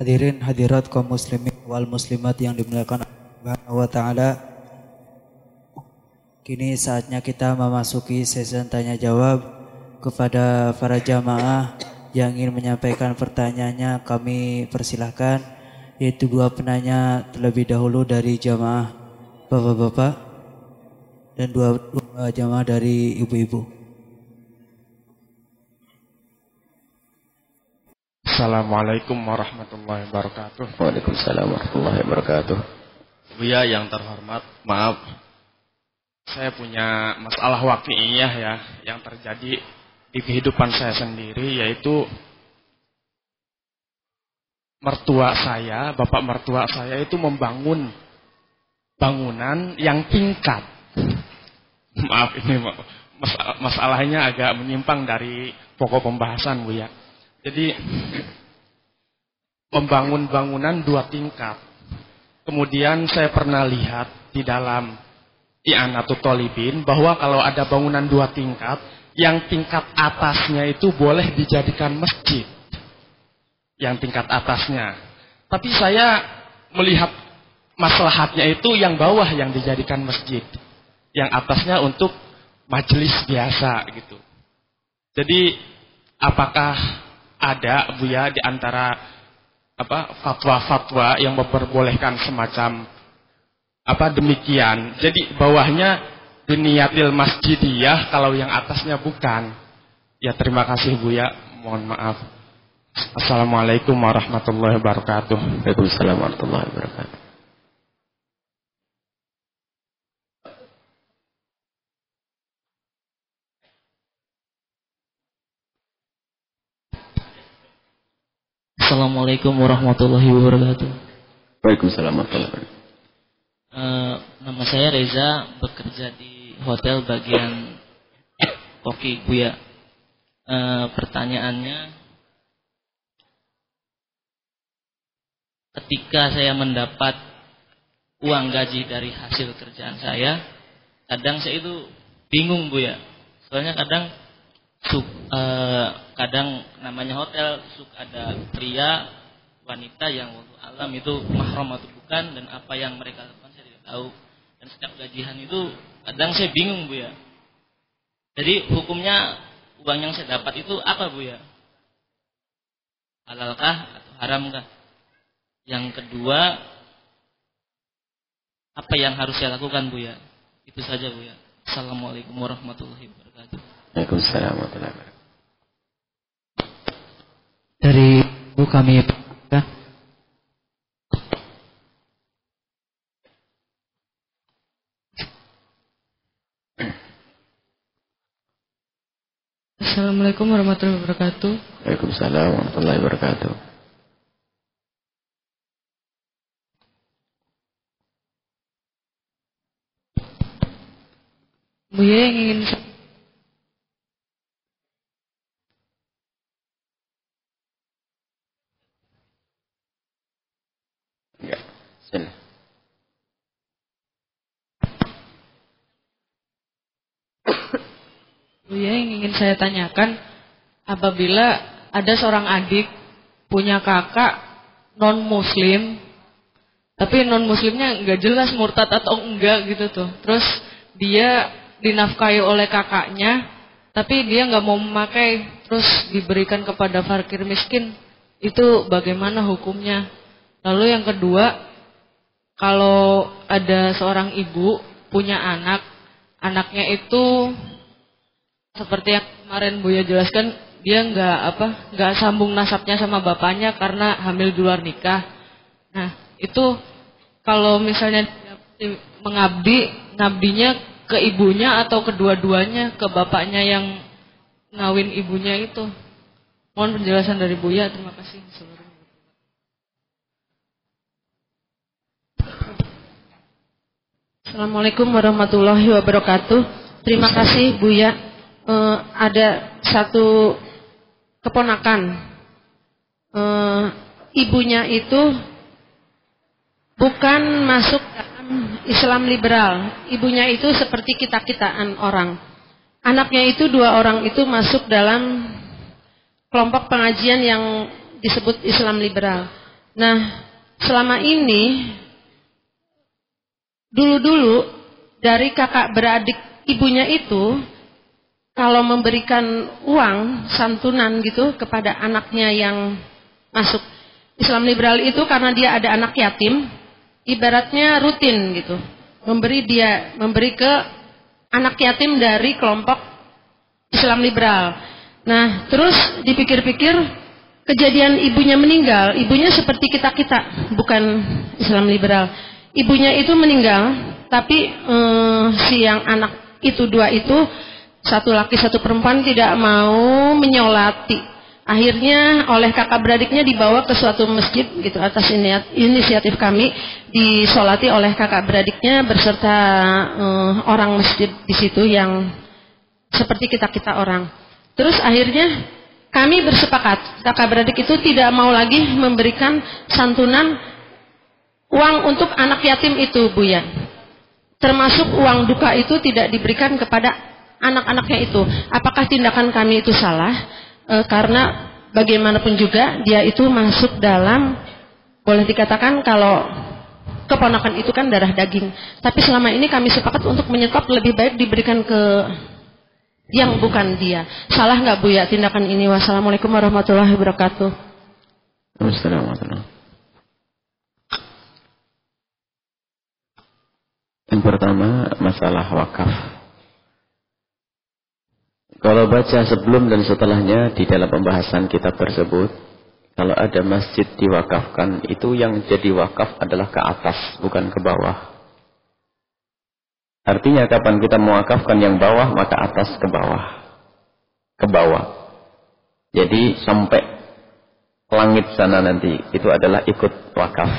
Hadirin hadirat kaum muslimin wal muslimat yang dimuliakan Allah wa taala Kini saatnya kita memasuki sesi tanya jawab kepada para jamaah yang ingin menyampaikan pertanyaannya kami persilahkan yaitu dua penanya terlebih dahulu dari jamaah bapak-bapak dan dua, dua jamaah dari ibu-ibu. Assalamualaikum warahmatullahi wabarakatuh. Waalaikumsalam warahmatullahi wabarakatuh. Buya yang terhormat, maaf. Saya punya masalah wakiyah ya yang terjadi di kehidupan saya sendiri yaitu mertua saya, bapak mertua saya itu membangun bangunan yang tingkat. <laughs> Maaf ini masalahnya agak menyimpang dari pokok pembahasan Bu ya. Jadi membangun bangunan dua tingkat. Kemudian saya pernah lihat di dalam I'anatul Tolibin bahwa kalau ada bangunan dua tingkat, yang tingkat atasnya itu boleh dijadikan masjid yang tingkat atasnya. Tapi saya melihat maslahatnya itu yang bawah yang dijadikan masjid. Yang atasnya untuk majelis biasa gitu. Jadi apakah ada Bu ya di antara apa fatwa-fatwa yang memperbolehkan semacam apa demikian. Jadi bawahnya diniatil masjidiyah kalau yang atasnya bukan. Ya terima kasih Bu ya. Mohon maaf. Assalamualaikum warahmatullahi wabarakatuh. Waalaikumsalam warahmatullahi wabarakatuh. Assalamualaikum warahmatullahi wabarakatuh. Waalaikumsalam warahmatullahi wabarakatuh. Uh, nama saya Reza, bekerja di hotel bagian koki Buya. Uh, pertanyaannya, ketika saya mendapat uang gaji dari hasil kerjaan saya, kadang saya itu bingung bu ya. Soalnya kadang suk, eh, kadang namanya hotel suk ada pria wanita yang waktu alam itu mahram atau bukan dan apa yang mereka tahu. Dan setiap gajian itu kadang saya bingung bu ya. Jadi hukumnya uang yang saya dapat itu apa bu ya? Halalkah atau haramkah? Yang kedua, apa yang harus saya lakukan Bu ya? Itu saja Bu ya. Assalamualaikum warahmatullahi wabarakatuh. Waalaikumsalam warahmatullahi wabarakatuh. Dari Bu kami ya. Assalamualaikum warahmatullahi wabarakatuh. Waalaikumsalam warahmatullahi wabarakatuh. Buya yang ingin Ya, sini. <coughs> Buya yang ingin saya tanyakan apabila ada seorang adik punya kakak non muslim tapi non muslimnya nggak jelas murtad atau enggak gitu tuh. Terus dia dinafkahi oleh kakaknya tapi dia nggak mau memakai terus diberikan kepada fakir miskin itu bagaimana hukumnya? Lalu yang kedua kalau ada seorang ibu punya anak anaknya itu seperti yang kemarin Buya jelaskan dia nggak apa nggak sambung nasabnya sama bapaknya karena hamil di luar nikah. Nah itu kalau misalnya mengabdi ngabdinya ke ibunya atau kedua-duanya ke bapaknya yang ngawin ibunya itu. Mohon penjelasan dari Buya. Terima kasih. Assalamualaikum warahmatullahi wabarakatuh. Terima kasih Buya uh, ada satu keponakan. Uh, ibunya itu bukan masuk dalam Islam liberal. Ibunya itu seperti kita-kitaan orang. Anaknya itu dua orang itu masuk dalam kelompok pengajian yang disebut Islam liberal. Nah selama ini dulu-dulu dari kakak beradik ibunya itu kalau memberikan uang santunan gitu kepada anaknya yang masuk Islam liberal itu karena dia ada anak yatim, ibaratnya rutin gitu. Memberi dia memberi ke anak yatim dari kelompok Islam liberal. Nah, terus dipikir-pikir kejadian ibunya meninggal, ibunya seperti kita-kita, bukan Islam liberal. Ibunya itu meninggal, tapi eh, si yang anak itu dua itu satu laki satu perempuan tidak mau menyolati. Akhirnya oleh kakak beradiknya dibawa ke suatu masjid gitu atas inisiatif kami disolati oleh kakak beradiknya berserta uh, orang masjid di situ yang seperti kita kita orang. Terus akhirnya kami bersepakat kakak beradik itu tidak mau lagi memberikan santunan uang untuk anak yatim itu bu ya. Termasuk uang duka itu tidak diberikan kepada anak-anaknya itu. Apakah tindakan kami itu salah? E, karena bagaimanapun juga dia itu masuk dalam boleh dikatakan kalau keponakan itu kan darah daging. Tapi selama ini kami sepakat untuk menyetop lebih baik diberikan ke yang bukan dia. Salah nggak Bu ya tindakan ini? Wassalamualaikum warahmatullahi wabarakatuh. Wassalamualaikum. Yang pertama masalah wakaf. Kalau baca sebelum dan setelahnya di dalam pembahasan kitab tersebut, kalau ada masjid diwakafkan, itu yang jadi wakaf adalah ke atas, bukan ke bawah. Artinya kapan kita mewakafkan yang bawah, maka atas ke bawah. Ke bawah. Jadi sampai langit sana nanti, itu adalah ikut wakaf.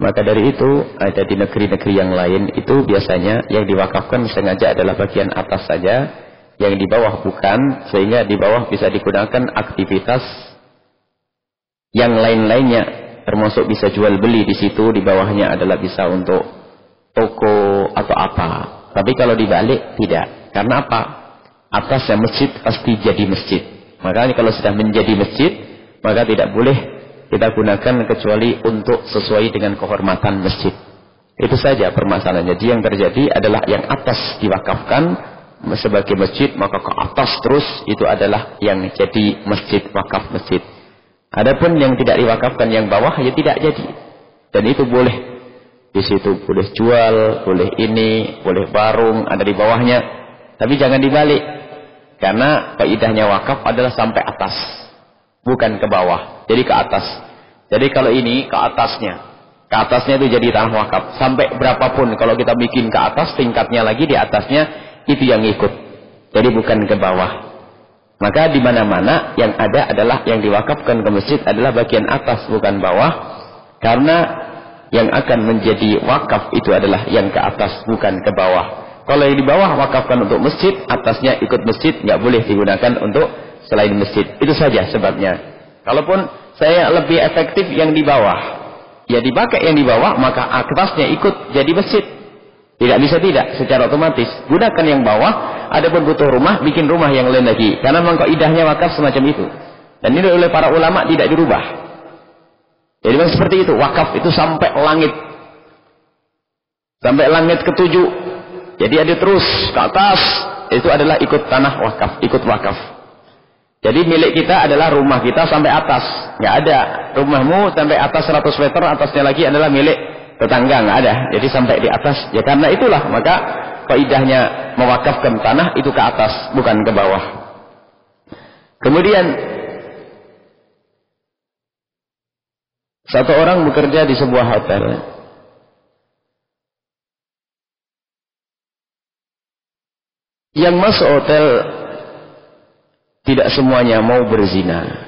Maka dari itu, ada di negeri-negeri yang lain, itu biasanya yang diwakafkan sengaja adalah bagian atas saja, yang di bawah bukan sehingga di bawah bisa digunakan aktivitas yang lain-lainnya termasuk bisa jual beli di situ di bawahnya adalah bisa untuk toko atau apa. Tapi kalau dibalik tidak. Karena apa? Atasnya masjid pasti jadi masjid. Makanya kalau sudah menjadi masjid maka tidak boleh kita gunakan kecuali untuk sesuai dengan kehormatan masjid. Itu saja permasalahannya. Jadi yang terjadi adalah yang atas diwakafkan sebagai masjid maka ke atas terus itu adalah yang jadi masjid wakaf masjid. Adapun yang tidak diwakafkan yang bawah ya tidak jadi. Dan itu boleh. Di situ boleh jual boleh ini boleh warung ada di bawahnya. Tapi jangan dibalik karena kaidahnya wakaf adalah sampai atas bukan ke bawah jadi ke atas. Jadi kalau ini ke atasnya ke atasnya itu jadi tanah wakaf. Sampai berapapun kalau kita bikin ke atas tingkatnya lagi di atasnya itu yang ikut. Jadi bukan ke bawah. Maka di mana-mana yang ada adalah yang diwakafkan ke masjid adalah bagian atas bukan bawah. Karena yang akan menjadi wakaf itu adalah yang ke atas bukan ke bawah. Kalau yang di bawah wakafkan untuk masjid, atasnya ikut masjid, nggak boleh digunakan untuk selain masjid. Itu saja sebabnya. Kalaupun saya lebih efektif yang di bawah, ya dipakai yang di bawah, maka atasnya ikut jadi masjid. Tidak bisa tidak, secara otomatis. Gunakan yang bawah, ada pun butuh rumah, bikin rumah yang lain lagi. Karena memang idahnya wakaf semacam itu. Dan ini oleh para ulama tidak dirubah. Jadi memang seperti itu, wakaf itu sampai langit. Sampai langit ketujuh. Jadi ada terus ke atas, itu adalah ikut tanah wakaf, ikut wakaf. Jadi milik kita adalah rumah kita sampai atas. Nggak ada. Rumahmu sampai atas 100 meter, atasnya lagi adalah milik tetangga nggak ada jadi sampai di atas. Ya karena itulah maka kaidahnya mewakafkan tanah itu ke atas bukan ke bawah. Kemudian satu orang bekerja di sebuah hotel. Yang masuk hotel tidak semuanya mau berzina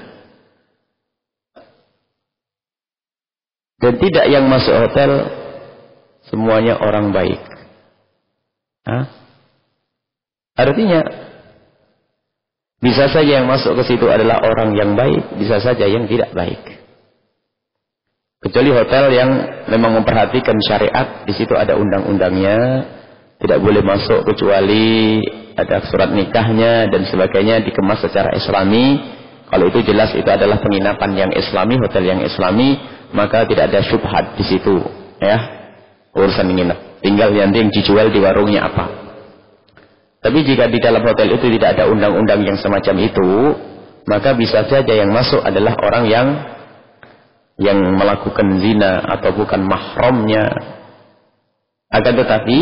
Dan tidak yang masuk hotel semuanya orang baik. Hah? Artinya bisa saja yang masuk ke situ adalah orang yang baik, bisa saja yang tidak baik. Kecuali hotel yang memang memperhatikan syariat, di situ ada undang-undangnya, tidak boleh masuk kecuali ada surat nikahnya dan sebagainya dikemas secara islami. Kalau itu jelas itu adalah penginapan yang islami, hotel yang islami, maka tidak ada syubhat di situ ya. Urusan nginep tinggal nanti yang dijual di warungnya apa. Tapi jika di dalam hotel itu tidak ada undang-undang yang semacam itu maka bisa saja yang masuk adalah orang yang yang melakukan zina atau bukan mahramnya. Akan tetapi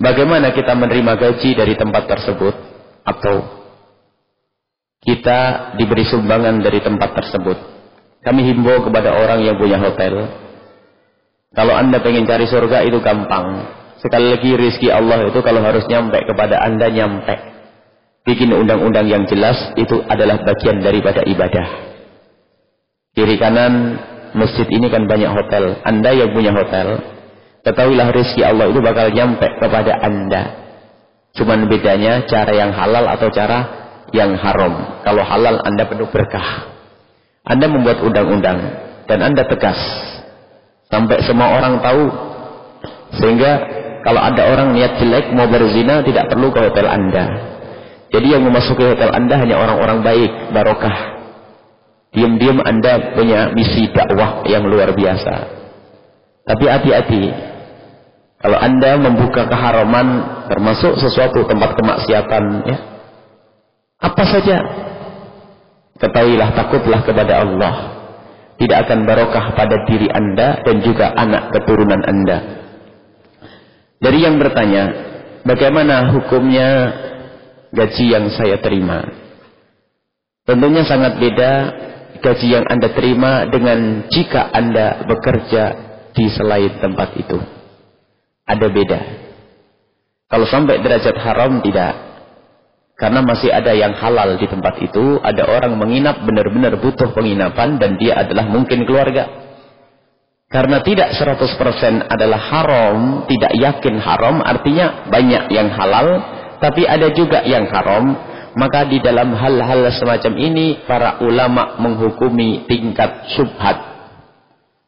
bagaimana kita menerima gaji dari tempat tersebut? Atau kita diberi sumbangan dari tempat tersebut kami himbau kepada orang yang punya hotel. Kalau anda pengen cari surga itu gampang. Sekali lagi rizki Allah itu kalau harus nyampe kepada anda nyampe. Bikin undang-undang yang jelas itu adalah bagian daripada ibadah. Kiri kanan masjid ini kan banyak hotel. Anda yang punya hotel. Ketahuilah rizki Allah itu bakal nyampe kepada anda. Cuman bedanya cara yang halal atau cara yang haram. Kalau halal anda penuh berkah. Anda membuat undang-undang dan Anda tegas sampai semua orang tahu sehingga kalau ada orang niat jelek mau berzina tidak perlu ke hotel Anda. Jadi yang memasuki hotel Anda hanya orang-orang baik, barokah. Diam-diam Anda punya misi dakwah yang luar biasa. Tapi hati-hati. Kalau Anda membuka keharaman termasuk sesuatu tempat kemaksiatan ya. Apa saja Ketahuilah takutlah kepada Allah. Tidak akan barokah pada diri anda dan juga anak keturunan anda. Dari yang bertanya, bagaimana hukumnya gaji yang saya terima? Tentunya sangat beda gaji yang anda terima dengan jika anda bekerja di selain tempat itu. Ada beda. Kalau sampai derajat haram tidak. Karena masih ada yang halal di tempat itu, ada orang menginap benar-benar butuh penginapan dan dia adalah mungkin keluarga. Karena tidak 100% adalah haram, tidak yakin haram, artinya banyak yang halal, tapi ada juga yang haram. Maka di dalam hal-hal semacam ini, para ulama menghukumi tingkat subhat.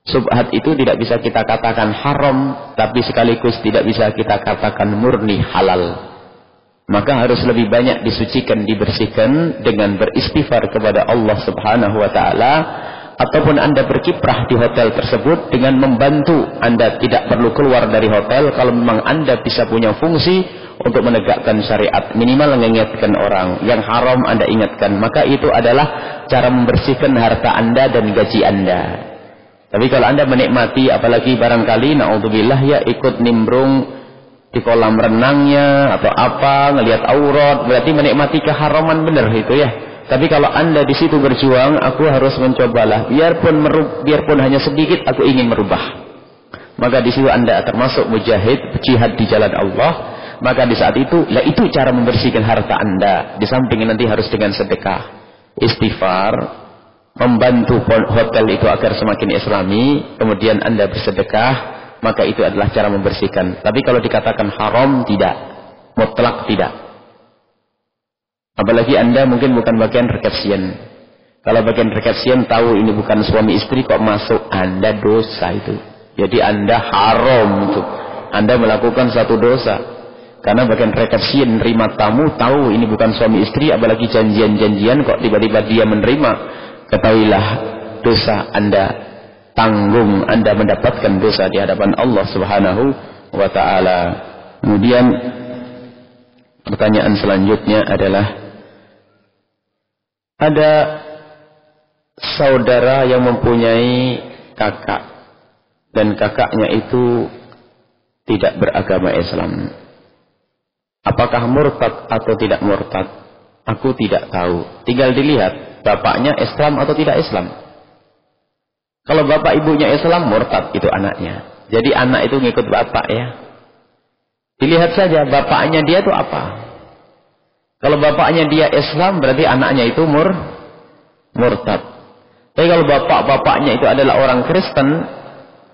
Subhat itu tidak bisa kita katakan haram, tapi sekaligus tidak bisa kita katakan murni halal maka harus lebih banyak disucikan, dibersihkan dengan beristighfar kepada Allah Subhanahu wa taala ataupun Anda berkiprah di hotel tersebut dengan membantu Anda tidak perlu keluar dari hotel kalau memang Anda bisa punya fungsi untuk menegakkan syariat minimal mengingatkan orang yang haram Anda ingatkan. Maka itu adalah cara membersihkan harta Anda dan gaji Anda. Tapi kalau Anda menikmati apalagi barangkali naudzubillah ya ikut nimbrung di kolam renangnya atau apa ngelihat aurat berarti menikmati keharaman benar itu ya. Tapi kalau anda di situ berjuang aku harus mencobalah. Biarpun merub, biarpun hanya sedikit aku ingin merubah. Maka di situ anda termasuk mujahid jihad di jalan Allah. Maka di saat itu, lah itu cara membersihkan harta anda. Di samping nanti harus dengan sedekah, istighfar, membantu hotel itu agar semakin islami, kemudian anda bersedekah, maka itu adalah cara membersihkan. Tapi kalau dikatakan haram, tidak. Mutlak tidak. Apalagi anda mungkin bukan bagian reception. Kalau bagian reception tahu ini bukan suami istri kok masuk, anda dosa itu. Jadi anda haram itu. Anda melakukan satu dosa. Karena bagian resepsi menerima tamu tahu ini bukan suami istri apalagi janjian-janjian kok tiba-tiba dia menerima. Ketahuilah dosa Anda tanggung Anda mendapatkan dosa di hadapan Allah Subhanahu wa taala. Kemudian pertanyaan selanjutnya adalah ada saudara yang mempunyai kakak dan kakaknya itu tidak beragama Islam. Apakah murtad atau tidak murtad? Aku tidak tahu. Tinggal dilihat bapaknya Islam atau tidak Islam. Kalau bapak ibunya Islam, murtad itu anaknya. Jadi anak itu ngikut bapak ya. Dilihat saja bapaknya dia itu apa. Kalau bapaknya dia Islam, berarti anaknya itu mur murtad. Tapi kalau bapak-bapaknya itu adalah orang Kristen,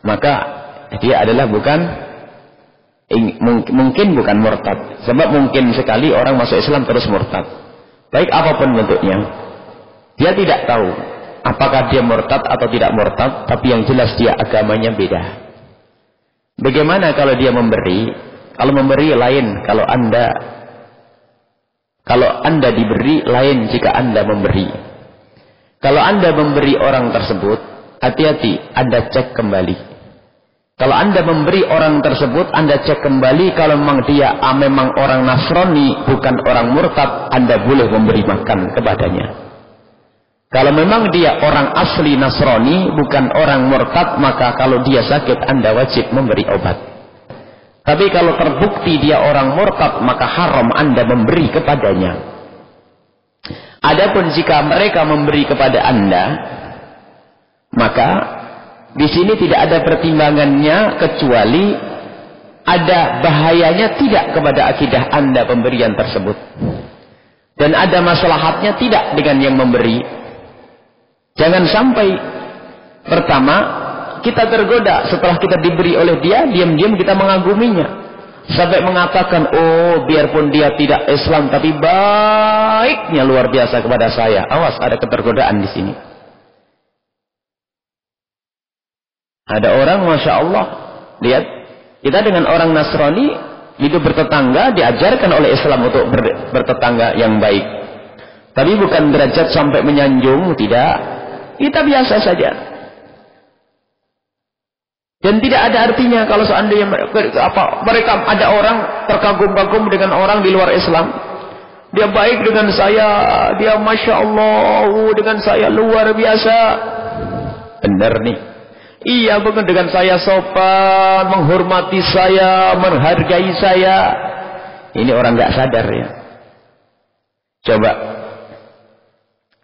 maka dia adalah bukan mungkin bukan murtad. Sebab mungkin sekali orang masuk Islam terus murtad. Baik apa pun bentuknya. Dia tidak tahu apakah dia murtad atau tidak murtad, tapi yang jelas dia agamanya beda. Bagaimana kalau dia memberi? Kalau memberi lain kalau Anda kalau Anda diberi lain jika Anda memberi. Kalau Anda memberi orang tersebut, hati-hati Anda cek kembali. Kalau anda memberi orang tersebut, anda cek kembali kalau memang dia ah, memang orang Nasrani, bukan orang murtad, anda boleh memberi makan kepadanya. Kalau memang dia orang asli Nasrani, bukan orang murtad, maka kalau dia sakit, anda wajib memberi obat. Tapi kalau terbukti dia orang murtad, maka haram anda memberi kepadanya. Adapun jika mereka memberi kepada anda, maka di sini tidak ada pertimbangannya kecuali ada bahayanya tidak kepada akidah anda pemberian tersebut. Dan ada maslahatnya tidak dengan yang memberi. Jangan sampai pertama kita tergoda setelah kita diberi oleh dia, diam-diam kita mengaguminya. Sampai mengatakan, oh biarpun dia tidak Islam tapi baiknya luar biasa kepada saya. Awas ada ketergodaan di sini. Ada orang Masya Allah. Lihat. Kita dengan orang Nasrani. Hidup bertetangga. Diajarkan oleh Islam untuk ber, bertetangga yang baik. Tapi bukan derajat sampai menyanjung. Tidak. Kita biasa saja. Dan tidak ada artinya kalau seandainya apa, mereka ada orang terkagum-kagum dengan orang di luar Islam. Dia baik dengan saya, dia masya Allah dengan saya luar biasa. Benar nih. Iya bukan dengan saya sopan, menghormati saya, menghargai saya. Ini orang nggak sadar ya. Coba.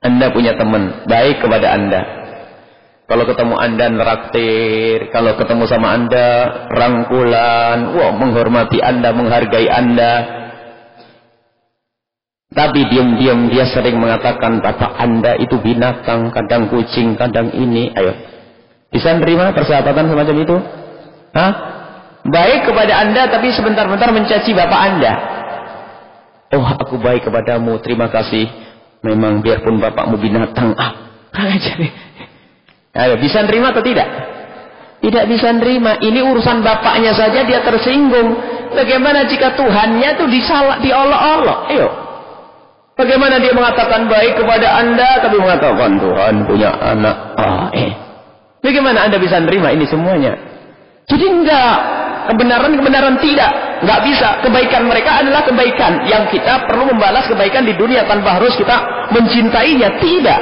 Anda punya teman baik kepada Anda. Kalau ketemu Anda neraktir, kalau ketemu sama Anda rangkulan, wah menghormati Anda, menghargai Anda. Tapi diam-diam dia sering mengatakan bapak Anda itu binatang, kadang kucing, kadang ini. Ayo, bisa menerima persahabatan semacam itu? Hah? Baik kepada anda tapi sebentar-bentar mencaci bapak anda. Oh aku baik kepadamu, terima kasih. Memang biarpun bapakmu binatang. Ah, aja nih. Ayo, bisa nerima atau tidak? Tidak bisa nerima. Ini urusan bapaknya saja dia tersinggung. Bagaimana jika Tuhannya itu disalah, diolok-olok? Ayo. Bagaimana dia mengatakan baik kepada anda, tapi mengatakan Tuhan punya anak. Ah, eh. Bagaimana anda bisa menerima ini semuanya? Jadi enggak. Kebenaran-kebenaran tidak. Enggak bisa. Kebaikan mereka adalah kebaikan. Yang kita perlu membalas kebaikan di dunia tanpa harus kita mencintainya. Tidak.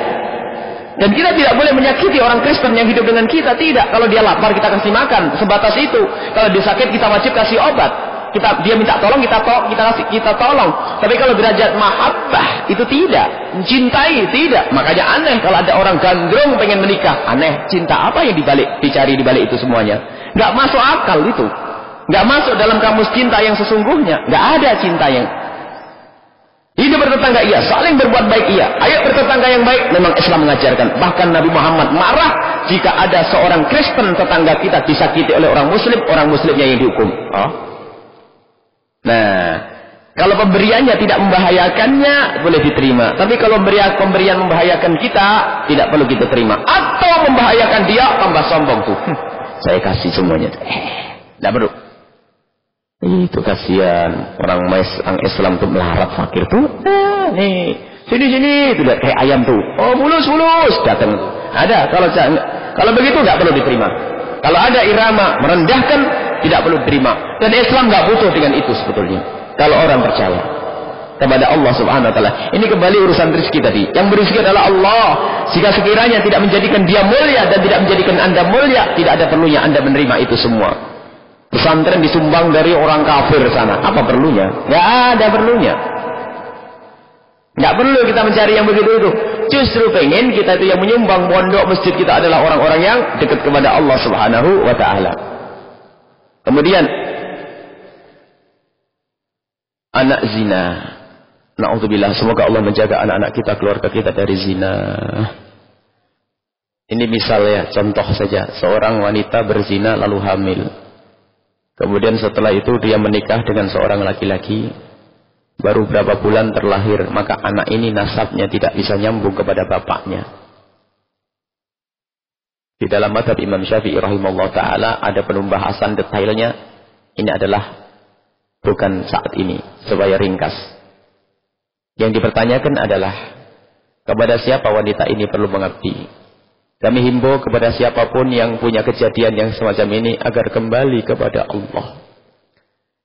Dan kita tidak boleh menyakiti orang Kristen yang hidup dengan kita. Tidak. Kalau dia lapar kita kasih makan. Sebatas itu. Kalau dia sakit kita wajib kasih obat kita dia minta tolong kita to, kita kasih kita tolong tapi kalau derajat mahabbah itu tidak mencintai tidak makanya aneh kalau ada orang gandrung pengen menikah aneh cinta apa yang dibalik dicari dibalik itu semuanya nggak masuk akal itu Nggak masuk dalam kamus cinta yang sesungguhnya. Nggak ada cinta yang Hidup bertetangga iya, saling berbuat baik iya. Ayo bertetangga yang baik, memang Islam mengajarkan. Bahkan Nabi Muhammad marah jika ada seorang Kristen tetangga kita disakiti oleh orang Muslim, orang Muslimnya yang dihukum. Oh. Nah, kalau pemberiannya tidak membahayakannya, boleh diterima. Tapi kalau pemberian membahayakan kita, tidak perlu kita terima. Atau membahayakan dia, tambah sombong tuh. Saya kasih semuanya. Eh, tidak perlu. Itu kasihan orang orang Islam tuh melarat fakir tuh. Eh, nih, sini sini itu kayak ayam tuh. Oh mulus mulus datang. Ada kalau kalau begitu nggak perlu diterima. Kalau ada irama merendahkan tidak perlu diterima. Dan Islam nggak butuh dengan itu sebetulnya. Kalau orang percaya kepada Allah Subhanahu wa taala. Ini kembali urusan rezeki tadi. Yang berizki adalah Allah. Jika sekiranya tidak menjadikan dia mulia dan tidak menjadikan Anda mulia, tidak ada perlunya Anda menerima itu semua. Pesantren disumbang dari orang kafir sana. Apa perlunya? Gak ada perlunya. Gak perlu kita mencari yang begitu itu. Justru pengen kita itu yang menyumbang pondok masjid kita adalah orang-orang yang dekat kepada Allah Subhanahu wa taala. Kemudian anak zina. Nauzubillah, semoga Allah menjaga anak-anak kita, keluarga kita dari zina. Ini misalnya, contoh saja, seorang wanita berzina lalu hamil. Kemudian setelah itu dia menikah dengan seorang laki-laki. Baru berapa bulan terlahir. Maka anak ini nasabnya tidak bisa nyambung kepada bapaknya. Di dalam madhab Imam Syafi'i rahimahullah ta'ala ada penumbahasan detailnya. Ini adalah bukan saat ini. Supaya ringkas. Yang dipertanyakan adalah kepada siapa wanita ini perlu mengabdi. Kami himbau kepada siapa pun yang punya kejadian yang semacam ini agar kembali kepada Allah.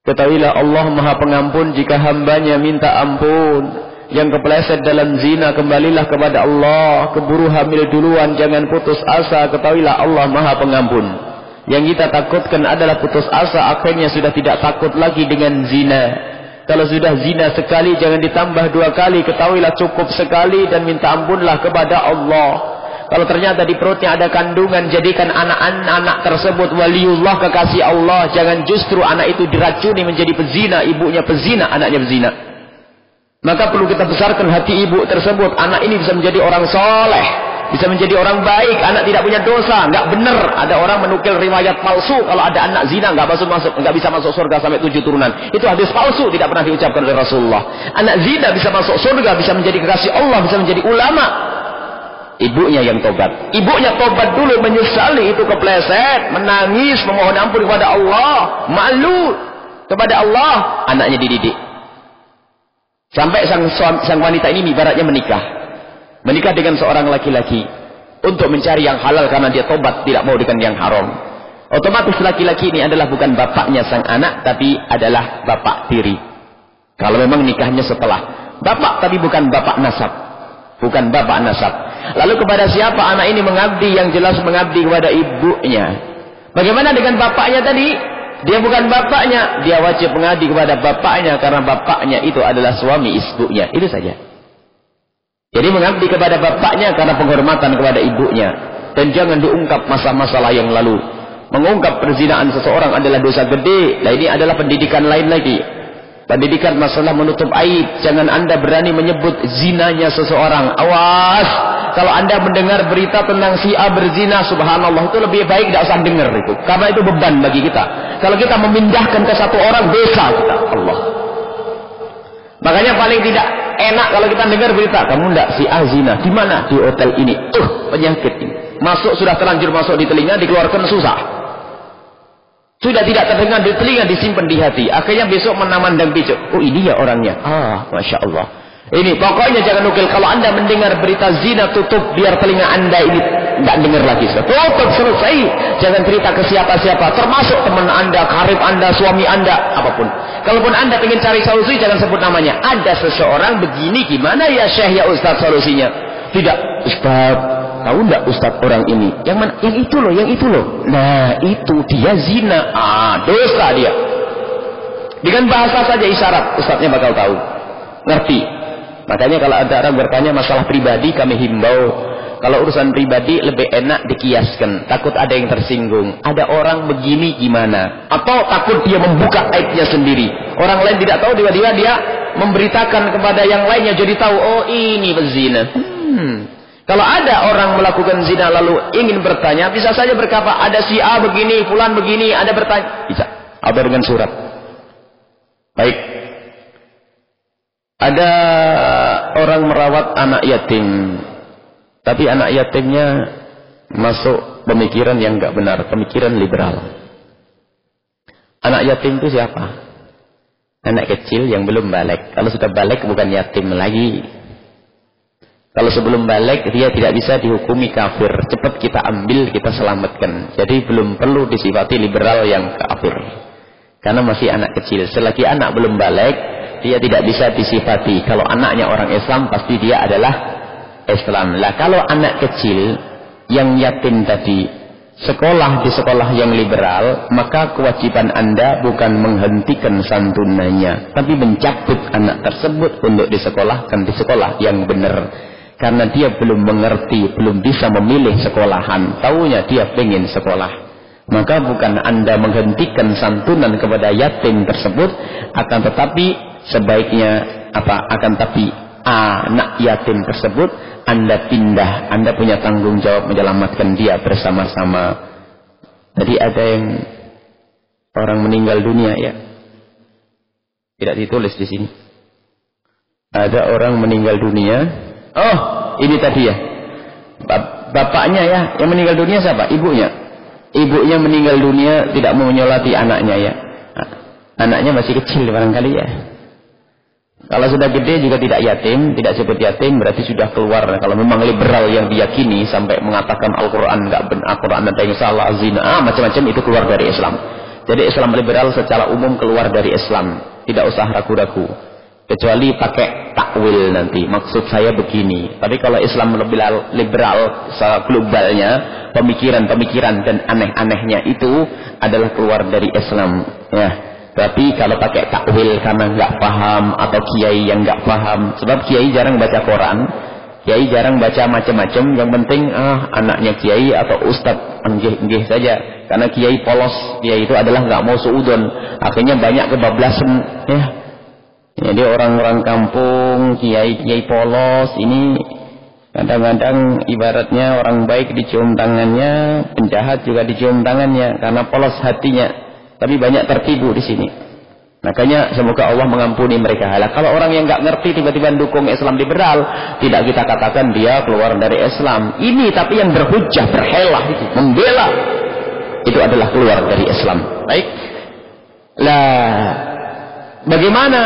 Ketahuilah Allah maha pengampun jika hambanya minta ampun. Yang kepleset dalam zina kembalilah kepada Allah. Keburu hamil duluan jangan putus asa. Ketahuilah Allah maha pengampun. Yang kita takutkan adalah putus asa akhirnya sudah tidak takut lagi dengan zina. Kalau sudah zina sekali jangan ditambah dua kali. Ketahuilah cukup sekali dan minta ampunlah kepada Allah. Kalau ternyata di perutnya ada kandungan, jadikan anak-anak tersebut waliullah kekasih Allah. Jangan justru anak itu diracuni menjadi pezina, ibunya pezina, anaknya pezina. Maka perlu kita besarkan hati ibu tersebut. Anak ini bisa menjadi orang soleh. Bisa menjadi orang baik. Anak tidak punya dosa. Nggak benar. Ada orang menukil riwayat palsu. Kalau ada anak zina nggak masuk masuk, nggak bisa masuk surga sampai tujuh turunan. Itu hadis palsu. Tidak pernah diucapkan oleh Rasulullah. Anak zina bisa masuk surga. Bisa menjadi kekasih Allah. Bisa menjadi ulama. Ibunya yang tobat. Ibunya tobat dulu menyesali itu kepleset, menangis, memohon ampun kepada Allah, malu kepada Allah, anaknya dididik. Sampai sang, sang wanita ini ibaratnya menikah. Menikah dengan seorang laki-laki untuk mencari yang halal karena dia tobat tidak mau dengan yang haram. Otomatis laki-laki ini adalah bukan bapaknya sang anak tapi adalah bapak tiri. Kalau memang nikahnya setelah bapak tapi bukan bapak nasab. Bukan bapak nasab. Lalu kepada siapa anak ini mengabdi yang jelas mengabdi kepada ibunya. Bagaimana dengan bapaknya tadi? Dia bukan bapaknya, dia wajib mengabdi kepada bapaknya karena bapaknya itu adalah suami ibunya. Itu saja. Jadi mengabdi kepada bapaknya karena penghormatan kepada ibunya. Dan jangan diungkap masa-masalah yang lalu. Mengungkap perzinaan seseorang adalah dosa gede. Nah ini adalah pendidikan lain lagi. Pendidikan masalah menutup aib. Jangan anda berani menyebut zinanya seseorang. Awas. Kalau anda mendengar berita tentang si A berzina, subhanallah. Itu lebih baik tidak usah dengar itu. Karena itu beban bagi kita. Kalau kita memindahkan ke satu orang, dosa kita. Allah. Makanya paling tidak enak kalau kita dengar berita. Kamu tidak si A zina. Di mana? Di hotel ini. Uh, penyakit ini. Masuk sudah terlanjur masuk di telinga, dikeluarkan susah. Sudah tidak terdengar di telinga, disimpan di hati. Akhirnya besok menamandang picu. Oh ini ya orangnya. Ah, Masya Allah. Ini pokoknya jangan nukil. Kalau anda mendengar berita zina tutup biar telinga anda ini tidak dengar lagi. Tutup selesai. Jangan cerita ke siapa-siapa. Termasuk teman anda, karib anda, suami anda, apa pun. Kalaupun anda ingin cari solusi jangan sebut namanya. Ada seseorang begini gimana ya Syekh ya Ustaz solusinya? Tidak, Ustaz Tahu enggak Ustadz orang ini? Yang mana? Yang itu loh, yang itu loh. Nah, itu dia zina. Ah, dosa dia. Dengan bahasa saja isyarat, Ustadznya bakal tahu. Ngerti. Makanya kalau ada orang bertanya masalah pribadi, kami himbau. Kalau urusan pribadi lebih enak dikiaskan. Takut ada yang tersinggung. Ada orang begini gimana? Atau takut dia membuka aibnya sendiri. Orang lain tidak tahu tiba-tiba dia memberitakan kepada yang lainnya jadi tahu oh ini pezina. Hmm. Kalau ada orang melakukan zina lalu ingin bertanya, bisa saja berkata ada si A begini, fulan begini, ada bertanya. Bisa. Ada dengan surat. Baik. Ada orang merawat anak yatim. Tapi anak yatimnya masuk pemikiran yang enggak benar, pemikiran liberal. Anak yatim itu siapa? Anak kecil yang belum balik. Kalau sudah balik bukan yatim lagi. Kalau sebelum balik dia tidak bisa dihukumi kafir. Cepat kita ambil, kita selamatkan. Jadi belum perlu disifati liberal yang kafir. Karena masih anak kecil. Selagi anak belum balik, dia tidak bisa disifati. Kalau anaknya orang Islam, pasti dia adalah Islam. Lah kalau anak kecil yang yatim tadi sekolah di sekolah yang liberal, maka kewajiban Anda bukan menghentikan santunannya, tapi mencabut anak tersebut untuk disekolahkan di sekolah yang benar. Karena dia belum mengerti, belum bisa memilih sekolahan. Taunya dia ingin sekolah. Maka bukan Anda menghentikan santunan kepada yatim tersebut, akan tetapi sebaiknya apa? Akan tapi anak yatim tersebut anda pindah, Anda punya tanggung jawab menyelamatkan dia bersama-sama. Jadi ada yang orang meninggal dunia ya. Tidak ditulis di sini. Ada orang meninggal dunia. Oh, ini tadi ya. Bapaknya ya, yang meninggal dunia siapa? Ibunya. Ibunya meninggal dunia tidak mau menyolati anaknya ya. Anaknya masih kecil barangkali ya. Kalau sudah gede juga tidak yatim, tidak sebut yatim berarti sudah keluar. Kalau memang liberal yang diyakini sampai mengatakan Al-Quran nggak benar, Al-Quran ada yang salah, zina, ah, macam-macam itu keluar dari Islam. Jadi Islam liberal secara umum keluar dari Islam, tidak usah ragu-ragu. Kecuali pakai takwil nanti. Maksud saya begini. Tapi kalau Islam liberal, liberal secara globalnya, pemikiran-pemikiran dan aneh-anehnya itu adalah keluar dari Islam. Ya. Tapi kalau pakai takwil karena nggak paham atau kiai yang nggak paham, sebab kiai jarang baca Quran, kiai jarang baca macam-macam. Yang penting ah anaknya kiai atau ustad enggih-enggih saja. Karena kiai polos, kiai itu adalah nggak mau suudon. Akhirnya banyak kebablasan ya. Jadi orang-orang kampung, kiai-kiai polos ini kadang-kadang ibaratnya orang baik dicium tangannya, penjahat juga dicium tangannya karena polos hatinya. Tapi banyak tertibu di sini. Makanya semoga Allah mengampuni mereka. Kalau orang yang nggak ngerti tiba-tiba dukung Islam liberal, tidak kita katakan dia keluar dari Islam. Ini tapi yang berhujah, berhelah membela itu adalah keluar dari Islam. Baik. Lah, bagaimana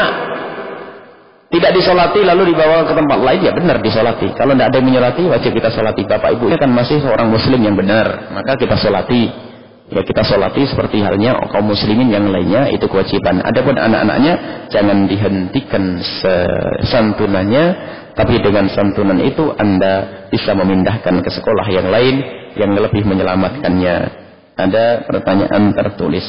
tidak disolati lalu dibawa ke tempat lain ya benar disolati. Kalau tidak ada yang menyolati wajib kita solati. Bapak ibu kan masih seorang muslim yang benar, maka kita solati ya kita solati seperti halnya kaum muslimin yang lainnya itu kewajiban adapun anak-anaknya jangan dihentikan santunannya tapi dengan santunan itu anda bisa memindahkan ke sekolah yang lain yang lebih menyelamatkannya ada pertanyaan tertulis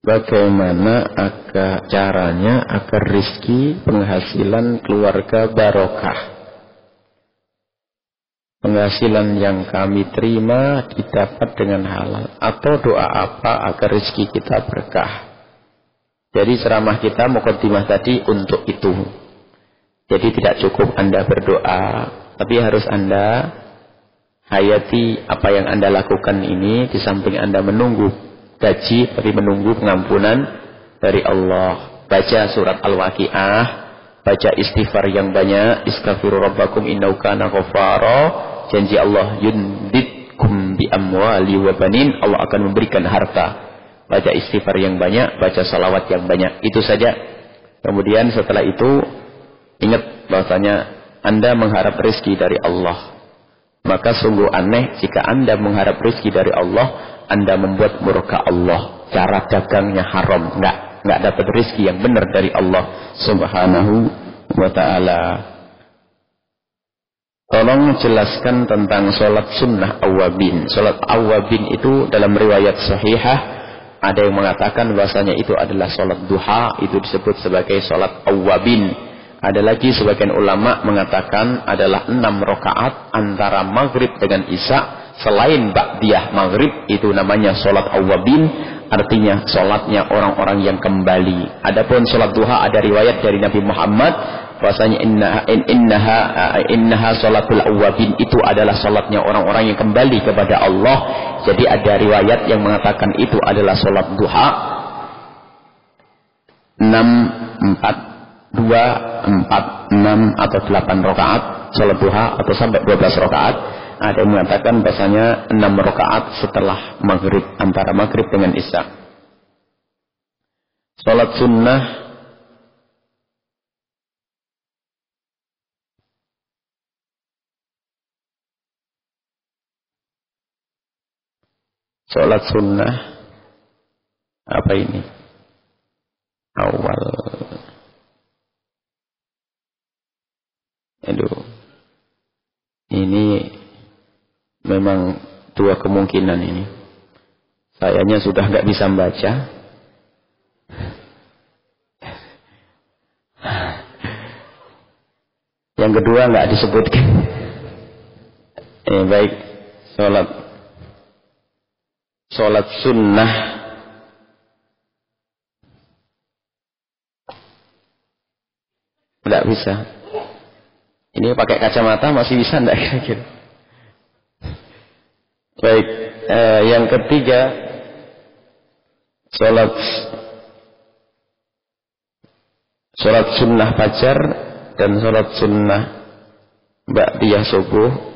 Bagaimana agar caranya agar rizki penghasilan keluarga barokah? Penghasilan yang kami terima didapat dengan halal atau doa apa agar rizki kita berkah? Jadi ceramah kita mukadimah tadi untuk itu. Jadi tidak cukup Anda berdoa, tapi harus Anda hayati apa yang Anda lakukan ini di samping Anda menunggu gaji tapi menunggu pengampunan dari Allah. Baca surat Al-Waqiah, baca istighfar yang banyak, istaghfiru rabbakum innahu kana ghafara. Janji Allah yunditkum bi amwali wa banin, Allah akan memberikan harta. Baca istighfar yang banyak, baca salawat yang banyak. Itu saja. Kemudian setelah itu ingat bahwasanya Anda mengharap rezeki dari Allah. Maka sungguh aneh jika Anda mengharap rezeki dari Allah anda membuat murka Allah. Cara dagangnya haram. Enggak. Enggak dapat rezeki yang benar dari Allah subhanahu wa ta'ala. Tolong jelaskan tentang sholat sunnah awabin. Sholat awabin itu dalam riwayat sahihah ada yang mengatakan bahasanya itu adalah sholat duha, itu disebut sebagai sholat awabin. Ada lagi sebagian ulama mengatakan adalah enam rakaat antara maghrib dengan isya selain ba'diyah maghrib itu namanya sholat awabin artinya sholatnya orang-orang yang kembali. Adapun sholat duha ada riwayat dari Nabi Muhammad bahwasanya innaha in, innaha salatul awwabin itu adalah salatnya orang-orang yang kembali kepada Allah. Jadi ada riwayat yang mengatakan itu adalah salat duha 6 4 2 4 6 atau 8 rakaat salat duha atau sampai 12 rakaat. Ada yang mengatakan bahasanya 6 rakaat setelah maghrib antara maghrib dengan isya. Salat sunnah Sholat sunnah apa ini? Awal. Aduh. Ini memang dua kemungkinan ini. Sayanya sudah nggak bisa membaca. Yang kedua nggak disebutkan. Eh, baik, sholat sholat sunnah tidak bisa ini pakai kacamata masih bisa tidak kira-kira baik eh, yang ketiga sholat sholat sunnah fajar dan sholat sunnah ba'diyah subuh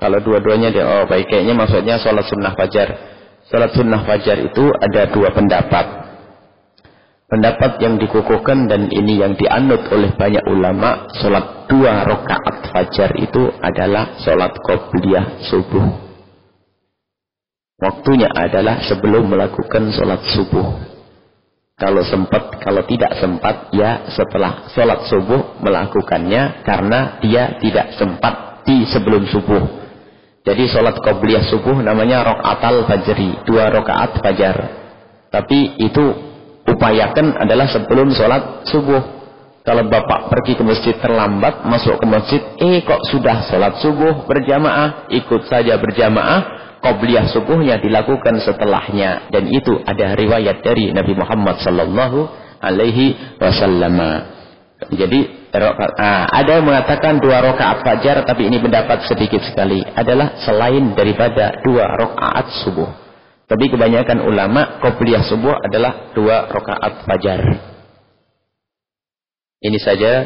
Kalau dua-duanya dia, oh baik kayaknya maksudnya sholat sunnah fajar. Sholat sunnah fajar itu ada dua pendapat. Pendapat yang dikukuhkan dan ini yang dianut oleh banyak ulama, sholat dua rakaat fajar itu adalah sholat qobliyah subuh. Waktunya adalah sebelum melakukan sholat subuh. Kalau sempat, kalau tidak sempat, ya setelah sholat subuh melakukannya karena dia tidak sempat di sebelum subuh. Jadi sholat qobliyah subuh namanya rokaatal fajri, dua rokaat fajar. Tapi itu upayakan adalah sebelum sholat subuh. Kalau bapak pergi ke masjid terlambat, masuk ke masjid, eh kok sudah sholat subuh berjamaah, ikut saja berjamaah, qobliyah subuhnya dilakukan setelahnya. Dan itu ada riwayat dari Nabi Muhammad sallallahu alaihi wasallam. Jadi ada yang mengatakan dua rakaat fajar tapi ini pendapat sedikit sekali adalah selain daripada dua rakaat subuh. Tapi kebanyakan ulama qobliyah subuh adalah dua rakaat fajar. Ini saja.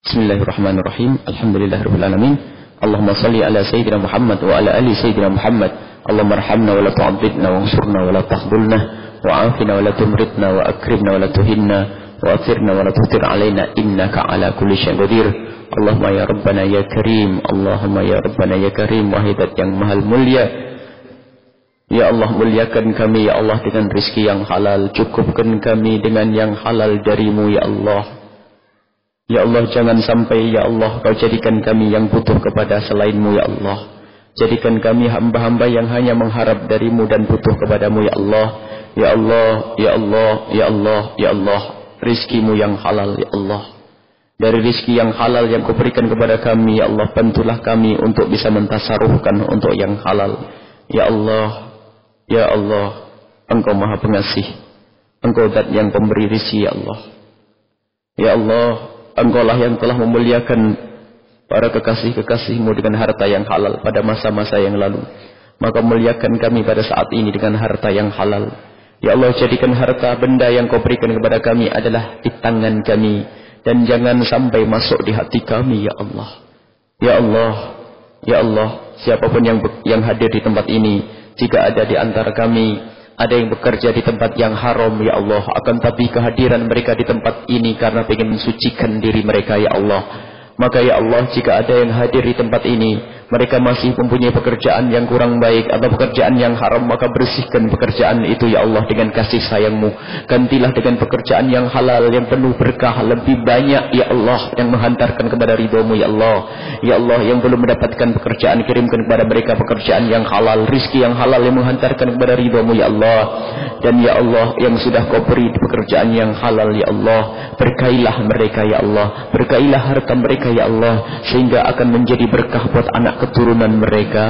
Bismillahirrahmanirrahim. Alhamdulillahirobbilalamin. Allahumma salli ala Sayyidina Muhammad wa ala ali Sayyidina Muhammad. Allahumma rahamna wa la tu'adzibna wa ansurna wa la tahdulna wa afina wa la tumritna wa akrimna wa la tuhinna wa athirna wa la tuhtir alaina innaka ala kulli syai'in qadir. Allahumma ya Rabbana ya Karim. Allahumma ya Rabbana ya Karim. Wahidat yang mahal mulia. Ya Allah muliakan kami ya Allah dengan rizki yang halal. Cukupkan kami dengan yang halal darimu ya Allah. Ya Allah jangan sampai ya Allah Kau jadikan kami yang butuh kepada selainmu ya Allah. Jadikan kami hamba-hamba yang hanya mengharap darimu dan butuh kepadamu ya Allah. Ya Allah, Ya Allah, Ya Allah, Ya Allah. Rizkimu yang halal ya Allah. Dari rizki yang halal yang kau berikan kepada kami ya Allah bantulah kami untuk bisa mentasarufkan untuk yang halal. Ya Allah ya Allah engkau maha pengasih engkau dat yang pemberi rizki ya Allah ya Allah engkau lah yang telah memuliakan para kekasih-kekasihmu dengan harta yang halal pada masa-masa yang lalu maka muliakan kami pada saat ini dengan harta yang halal Ya Allah jadikan harta benda yang kau berikan kepada kami adalah di tangan kami. Dan jangan sampai masuk di hati kami ya Allah. Ya Allah. Ya Allah. Siapa pun yang yang hadir di tempat ini. Jika ada di antara kami. Ada yang bekerja di tempat yang haram ya Allah. Akan tapi kehadiran mereka di tempat ini. Karena ingin mensucikan diri mereka ya Allah. Maka ya Allah jika ada yang hadir di tempat ini mereka masih mempunyai pekerjaan yang kurang baik atau pekerjaan yang haram maka bersihkan pekerjaan itu ya Allah dengan kasih sayangmu. Gantilah dengan pekerjaan yang halal yang penuh berkah lebih banyak ya Allah yang menghantarkan kepada ridhomu ya Allah. Ya Allah yang belum mendapatkan pekerjaan kirimkan kepada mereka pekerjaan yang halal rizki yang halal yang menghantarkan kepada ridhomu ya Allah. Dan ya Allah yang sudah kau beri pekerjaan yang halal ya Allah berkailah mereka ya Allah. Berkailah harta mereka ya Allah sehingga akan menjadi berkah buat anak keturunan mereka,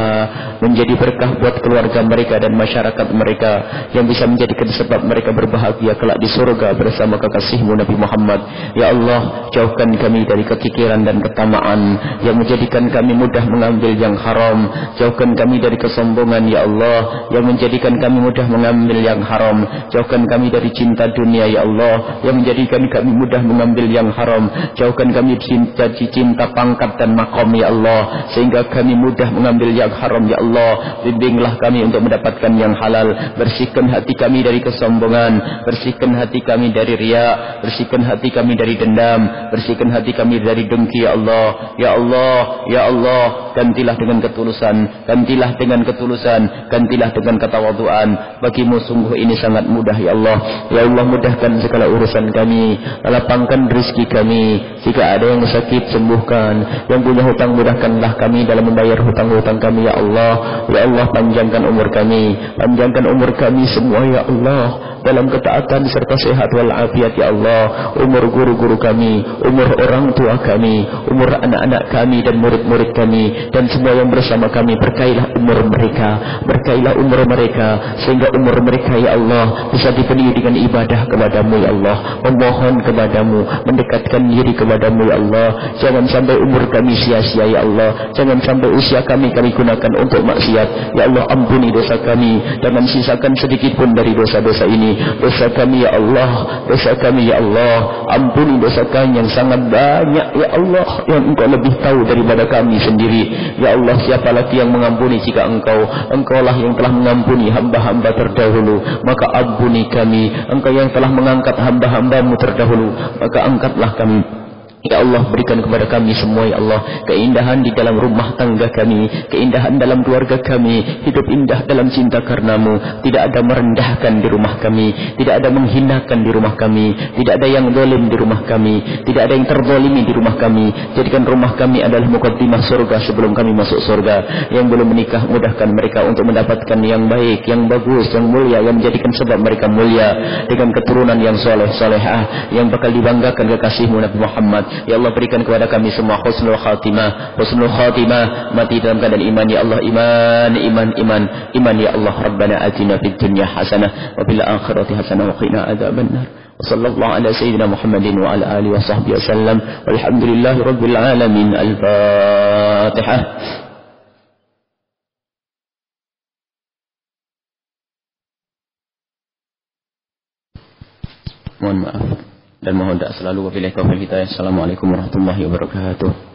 menjadi berkah buat keluarga mereka dan masyarakat mereka yang bisa menjadikan sebab mereka berbahagia kelak di surga bersama kekasihmu Nabi Muhammad. Ya Allah, jauhkan kami dari kekikiran dan ketamaan yang menjadikan kami mudah mengambil yang haram. Jauhkan kami dari kesombongan, Ya Allah, yang menjadikan kami mudah mengambil yang haram. Jauhkan kami dari cinta dunia, Ya Allah, yang menjadikan kami mudah mengambil yang haram. Jauhkan kami cinta cinta pangkat dan makom, Ya Allah, sehingga kami mudah mengambil yang haram ya Allah. Bimbinglah kami untuk mendapatkan yang halal. Bersihkan hati kami dari kesombongan. Bersihkan hati kami dari ria bersihkan hati kami dari dendam. Bersihkan hati kami dari dengki ya Allah. Ya Allah ya Allah. Gantilah dengan ketulusan. Gantilah dengan ketulusan. Gantilah dengan ketawaduan. Bagimu sungguh ini sangat mudah ya Allah. Ya Allah mudahkan segala urusan kami. Lapangkan rezeki kami. Jika ada yang sakit sembuhkan. Yang punya hutang mudahkanlah kami dalam membayar hutang-hutang kami ya Allah. Ya Allah panjangkan umur kami. Panjangkan umur kami semua ya Allah dalam ketaatan serta sehat walafiat ya Allah. Umur guru-guru kami umur orang tua kami umur anak-anak kami dan murid-murid kami. Dan semua yang bersama kami berkailah umur mereka berkailah umur mereka sehingga umur mereka ya Allah bisa dipenuhi dengan ibadah kepadamu ya Allah. Memohon kepadamu mendekatkan diri kepadamu ya Allah. Jangan sampai umur kami sia-sia ya Allah. Jangan sampai usia kami kami gunakan untuk maksiat. Ya Allah ampuni dosa kami. Jangan sisakan sedikit pun dari dosa-dosa ini dosa kami ya Allah. Dosa kami ya Allah. Ampuni dosa kami yang sangat banyak ya Allah yang engkau lebih tahu daripada kami sendiri. Ya Allah siapa lagi yang mengampuni jika engkau? Engkau lah yang telah mengampuni hamba-hamba terdahulu. Maka ampuni kami. Engkau yang telah mengangkat hamba-hambamu terdahulu. Maka angkatlah kami Ya Allah berikan kepada kami semua ya Allah keindahan di dalam rumah tangga kami, keindahan dalam keluarga kami, hidup indah dalam cinta karenamu. Tidak ada merendahkan di rumah kami, tidak ada menghinakan di rumah kami, tidak ada yang dolim di rumah kami, tidak ada yang terdolimi di rumah kami. Jadikan rumah kami adalah mukaddimah surga sebelum kami masuk surga. Yang belum menikah mudahkan mereka untuk mendapatkan yang baik, yang bagus, yang mulia, yang menjadikan sebab mereka mulia dengan keturunan yang soleh solehah, yang bakal dibanggakan kekasihmu Nabi Muhammad Ya Allah berikan kepada kami semua husnul khatimah, husnul khatimah, mati dalam keadaan iman ya Allah, iman, iman, iman, iman ya Allah. Rabbana atina fid dunya hasanah wa fil akhirati hasanah wa qina adzabannar. وصلى الله على سيدنا محمد وعلى آله وصحبه وسلم والحمد لله رب العالمين الفاتحة mohon maaf dan mohon tak selalu wabillahi taufiq hidayah. Assalamualaikum warahmatullahi wabarakatuh.